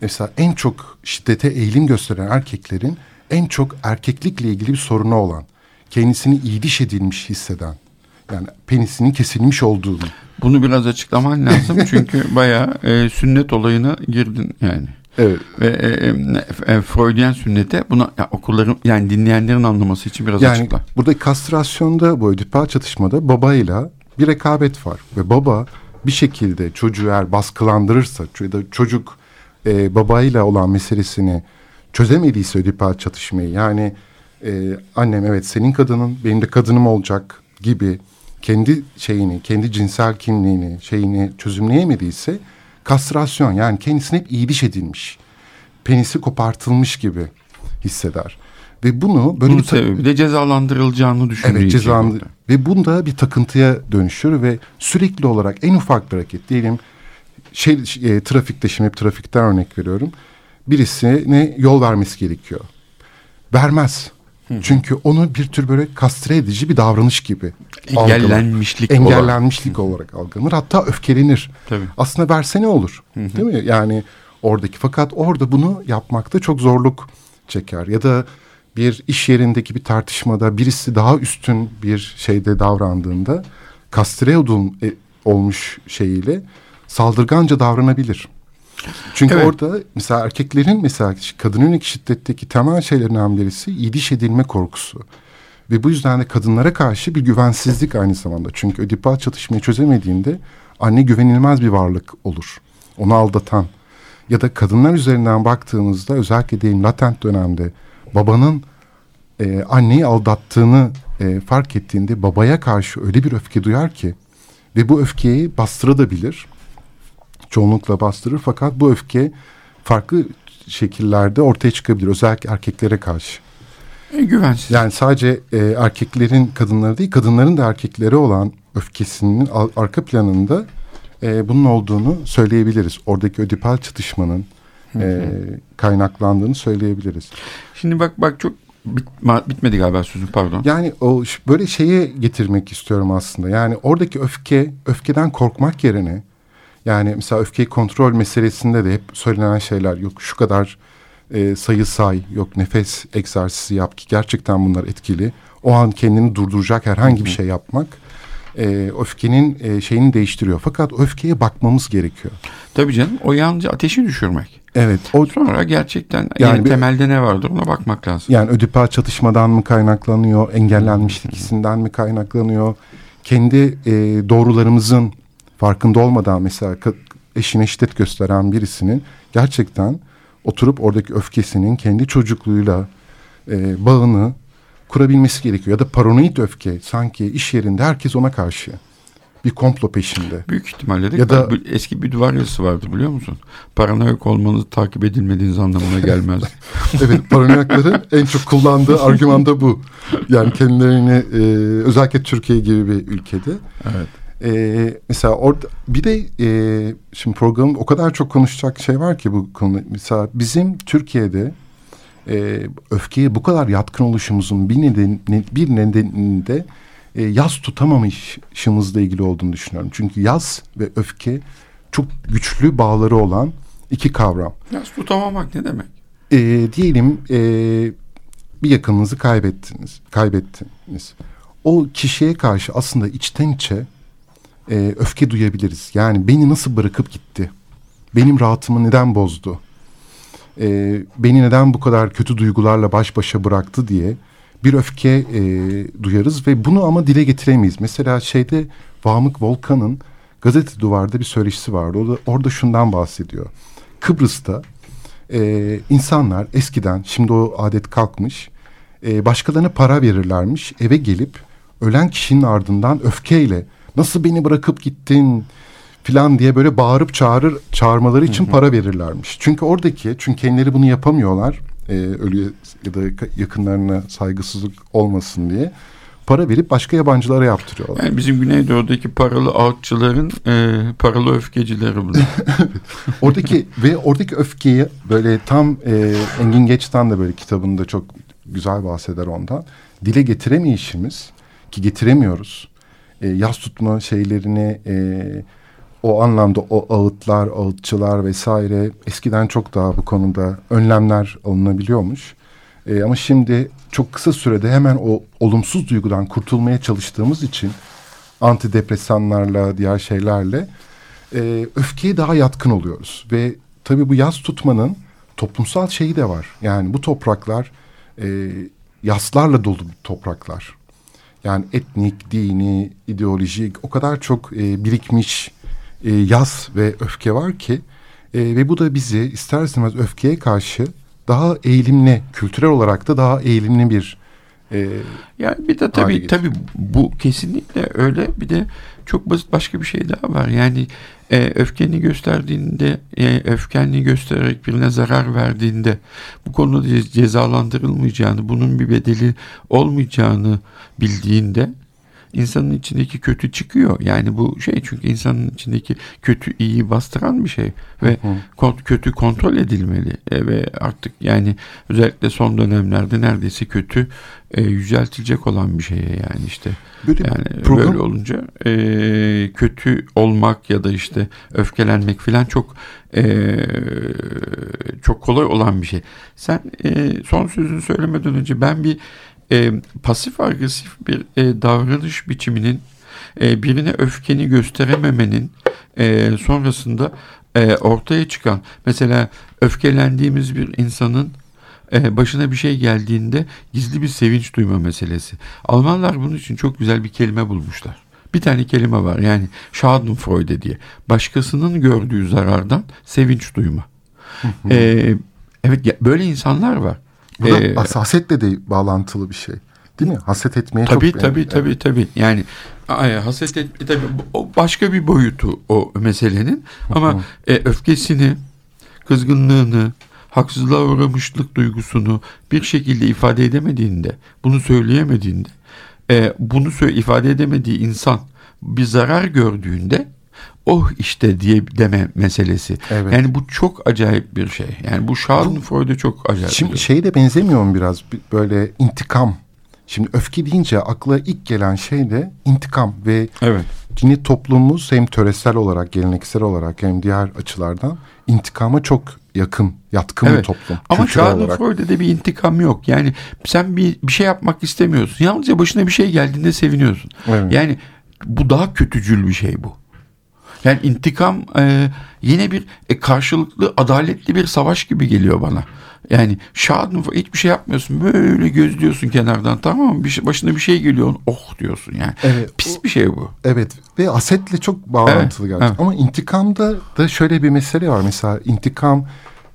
Mesela en çok şiddete eğilim gösteren erkeklerin en çok erkeklikle ilgili bir sorunu olan, kendisini iyiliş edilmiş hisseden, yani penisinin kesilmiş olduğunu. Bunu biraz açıklaman lazım çünkü bayağı e, sünnet olayına girdin yani. Evet. Ve e, e, e, Freudian sünnete buna ya, okulların yani dinleyenlerin anlaması için biraz Yani açıkla. burada kastrasyonda bu ödipal çatışmada babayla bir rekabet var. Ve baba bir şekilde çocuğu eğer baskılandırırsa ya da çocuk e, babayla olan meselesini çözemediyse ödipal çatışmayı yani e, annem evet senin kadının benim de kadınım olacak gibi kendi şeyini, kendi cinsel kimliğini, şeyini çözümleyemediyse kastrasyon yani kendisine hep iyiliş edilmiş. Penisi kopartılmış gibi hisseder. Ve bunu böyle Bunun bir sebebi de cezalandırılacağını düşündüğü Evet için cezalandı. burada. Ve bunda bir takıntıya dönüşür ve sürekli olarak en ufak bir hareket diyelim şey e, trafikte şimdi hep trafikten örnek veriyorum. Birisine yol vermesi gerekiyor. Vermez. Çünkü onu bir tür böyle kastre edici bir davranış gibi algılar. Engellenmişlik olarak. Engellenmişlik olarak algılanır. Hatta öfkelenir. Tabii. Aslında verse ne olur? Değil mi? Yani oradaki fakat orada bunu yapmakta çok zorluk çeker. Ya da bir iş yerindeki bir tartışmada birisi daha üstün bir şeyde davrandığında kastre odun- e, olmuş şeyiyle saldırganca davranabilir. Çünkü Evet. orada mesela erkeklerin mesela kadın yönelik şiddetteki temel şeylerinden birisi idiş edilme korkusu. Ve bu yüzden de kadınlara karşı bir güvensizlik aynı zamanda. Çünkü ödipal çatışmayı çözemediğinde anne güvenilmez bir varlık olur. Onu aldatan. Ya da kadınlar üzerinden baktığımızda özellikle diyelim latent dönemde babanın e, anneyi aldattığını e, fark ettiğinde babaya karşı öyle bir öfke duyar ki ve bu öfkeyi bastırabilir. Çoğunlukla bastırır fakat bu öfke farklı şekillerde ortaya çıkabilir özellikle erkeklere karşı. E, güvensiz. Yani sadece e, erkeklerin kadınları değil, kadınların da erkeklere olan öfkesinin arka planında e, bunun olduğunu söyleyebiliriz. Oradaki ödipal çatışmanın e, kaynaklandığını söyleyebiliriz. Şimdi bak bak çok bit, bitmedi galiba sözüm pardon. Yani o böyle şeye getirmek istiyorum aslında. Yani oradaki öfke, öfkeden korkmak yerine yani mesela öfkeyi kontrol meselesinde de hep söylenen şeyler yok şu kadar e, sayı say, yok nefes egzersizi yap ki gerçekten bunlar etkili. O an kendini durduracak herhangi bir şey yapmak e, öfkenin e, şeyini değiştiriyor. Fakat öfkeye bakmamız gerekiyor. Tabii canım o yalnızca ateşi düşürmek. Evet, o Sonra gerçekten yani, Yani bir- temelde ne vardır ona bakmak lazım. Yani ödipal çatışmadan mı kaynaklanıyor, engellenmişlik hissinden mi kaynaklanıyor? Kendi e, doğrularımızın farkında olmadan mesela eşine şiddet gösteren birisinin gerçekten oturup oradaki öfkesinin kendi çocukluğuyla e, bağını kurabilmesi gerekiyor. Ya da paranoid öfke sanki iş yerinde herkes ona karşı bir komplo peşinde. Büyük ihtimalle de, Ya da- eski bir duvar yazısı vardı biliyor musun? Paranoyak olmanız takip edilmediğiniz anlamına gelmez. Evet paranoyakların en çok kullandığı argüman da bu. Yani kendilerini e, özellikle Türkiye gibi bir ülkede. Evet. E, mesela orada bir de e, şimdi programın o kadar çok konuşacak şey var ki bu konu. Mesela bizim Türkiye'de e, öfkeye bu kadar yatkın oluşumuzun bir nedeni bir nedeninde e, yaz tutamamışımızla ilgili olduğunu düşünüyorum. Çünkü yaz ve öfke çok güçlü bağları olan iki kavram. Yaz tutamamak ne demek? E, diyelim e, bir yakınınızı kaybettiniz, kaybettiniz. O kişiye karşı aslında içten içe e, öfke duyabiliriz. Yani beni nasıl bırakıp gitti? Benim rahatımı neden bozdu? E, beni neden bu kadar kötü duygularla baş başa bıraktı diye bir öfke e, duyarız ve bunu ama dile getiremeyiz. Mesela şeyde Vamık Volkan'ın gazete duvarda bir söyleşisi vardı. O da, orada şundan bahsediyor. Kıbrıs'ta e, insanlar eskiden şimdi o adet kalkmış e, başkalarına para verirlermiş eve gelip ölen kişinin ardından öfkeyle nasıl beni bırakıp gittin filan diye böyle bağırıp çağırır çağırmaları için para verirlermiş. Çünkü oradaki çünkü kendileri bunu yapamıyorlar e, ölüye ya da yakınlarına saygısızlık olmasın diye para verip başka yabancılara yaptırıyorlar. Yani bizim Güneydoğu'daki paralı ağıtçıların e, paralı öfkecileri bunlar. oradaki ve oradaki öfkeyi böyle tam e, Engin Geçtan da böyle kitabında çok güzel bahseder ondan. Dile getiremeyişimiz ki getiremiyoruz. E, yaz tutma şeylerini e, o anlamda o ağıtlar, ağıtçılar vesaire eskiden çok daha bu konuda önlemler alınabiliyormuş. E, ama şimdi çok kısa sürede hemen o olumsuz duygudan kurtulmaya çalıştığımız için antidepresanlarla diğer şeylerle e, öfkeye daha yatkın oluyoruz. Ve tabii bu yaz tutmanın toplumsal şeyi de var. Yani bu topraklar e, yaslarla dolu topraklar. Yani etnik, dini, ideolojik o kadar çok e, birikmiş e, yas ve öfke var ki e, ve bu da bizi ister istemez öfkeye karşı daha eğilimli, kültürel olarak da daha eğilimli bir e, Yani bir de tabii tabii bu kesinlikle öyle. Bir de çok basit başka bir şey daha var. Yani e, öfkeni gösterdiğinde, e, öfkeni göstererek birine zarar verdiğinde bu konuda ce- cezalandırılmayacağını, bunun bir bedeli olmayacağını bildiğinde insanın içindeki kötü çıkıyor. Yani bu şey çünkü insanın içindeki kötü iyiyi bastıran bir şey ve kont- kötü kontrol edilmeli E, ve artık yani özellikle son dönemlerde neredeyse kötü e, yüceltilecek olan bir şeye yani işte Böyle yani program- böyle olunca e, kötü olmak ya da işte öfkelenmek falan çok e, çok kolay olan bir şey. Sen e, son sözünü söylemeden önce ben bir e, pasif agresif bir e, davranış biçiminin e, birine öfkeni gösterememenin e, sonrasında e, ortaya çıkan mesela öfkelendiğimiz bir insanın e, başına bir şey geldiğinde gizli bir sevinç duyma meselesi. Almanlar bunun için çok güzel bir kelime bulmuşlar. Bir tane kelime var yani Schadenfreude diye. Başkasının gördüğü zarardan sevinç duyma. E, evet böyle insanlar var. Bu da E, hasasetle de bağlantılı bir şey. Değil mi? Haset etmeye Tabii çok... tabii Evet. tabii tabii. Yani haset et, tabii o başka bir boyutu o meselenin ama e, öfkesini, kızgınlığını, haksızlığa uğramışlık duygusunu bir şekilde ifade edemediğinde, bunu söyleyemediğinde, e, bunu ifade edemediği insan bir zarar gördüğünde oh işte diye deme meselesi. Evet. Yani bu çok acayip bir şey. Yani bu Schadenfreude çok acayip. Şimdi şey. şeye de benzemiyor mu biraz Bir- böyle intikam? Şimdi öfke deyince akla ilk gelen şey de intikam ve Evet. yine toplumumuz hem töresel olarak, geleneksel olarak hem diğer açılardan intikama çok yakın, yatkın bir toplum. Ama. Schadenfreude'de bir intikam yok. Yani sen bir, bir şey yapmak istemiyorsun. Yalnızca başına bir şey geldiğinde seviniyorsun. Evet. Yani bu daha kötücül bir şey bu. Yani intikam e, yine bir e, karşılıklı adaletli bir savaş gibi geliyor bana. Yani Schadenfreude hiçbir şey yapmıyorsun. Böyle gözlüyorsun kenardan tamam mı? Bir şey, başına bir şey geliyor. Oh diyorsun yani. Evet, Pis bir şey bu. Evet ve hasetle çok bağlantılı Evet, gerçekten. evet. Ama intikamda da şöyle bir mesele var. Mesela intikam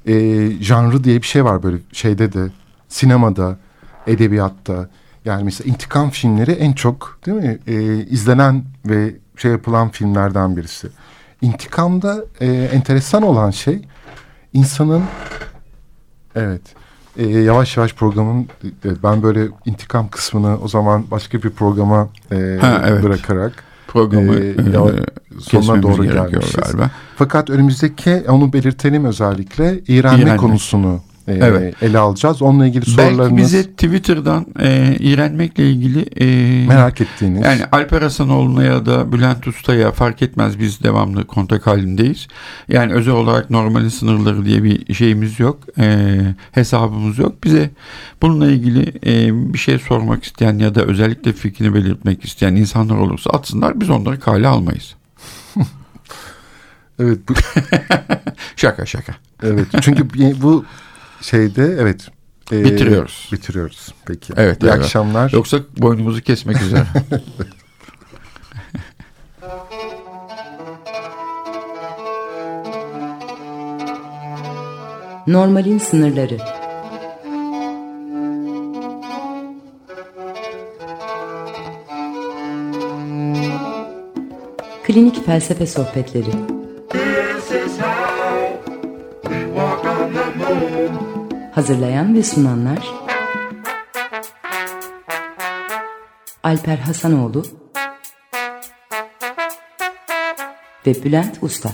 e, janrı diye bir şey var böyle şeyde de sinemada, edebiyatta. Yani mesela intikam filmleri en çok değil mi e, izlenen ve şey yapılan filmlerden birisi. İntikamda e, enteresan olan şey insanın evet e, yavaş yavaş programın e, ben böyle intikam kısmını o zaman başka bir programa e, Ha, evet. bırakarak Programı e, ya- sonuna doğru gelmişiz. galiba. Fakat önümüzdeki onu belirtelim özellikle iğrenme İğrenme. konusunu e, Evet. ele alacağız. Onunla ilgili sorularınız Belki bize Twitter'dan e, iğrenmekle ilgili e, merak ettiğiniz. Yani Alper Hasanoğlu'na ya da Bülent Usta'ya fark etmez biz devamlı kontak halindeyiz. Yani özel olarak normalin sınırları diye bir şeyimiz yok. e, hesabımız yok. Bize bununla ilgili e, bir şey sormak isteyen ya da özellikle fikrini belirtmek isteyen insanlar olursa atsınlar. Biz onları kale almayız. Evet bu, Şaka şaka. evet çünkü bu şeyde evet e, Bitiriyoruz. Bitiriyoruz. Peki. Evet, İyi evet. akşamlar. Yoksa boynumuzu kesmek üzere. Normalin sınırları. Klinik felsefe sohbetleri. Hazırlayan ve sunanlar Alper Hasanoğlu ve Bülent Usta.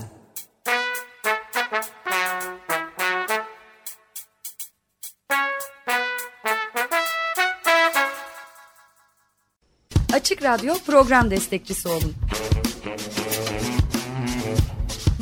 Açık Radyo program destekçisi olun.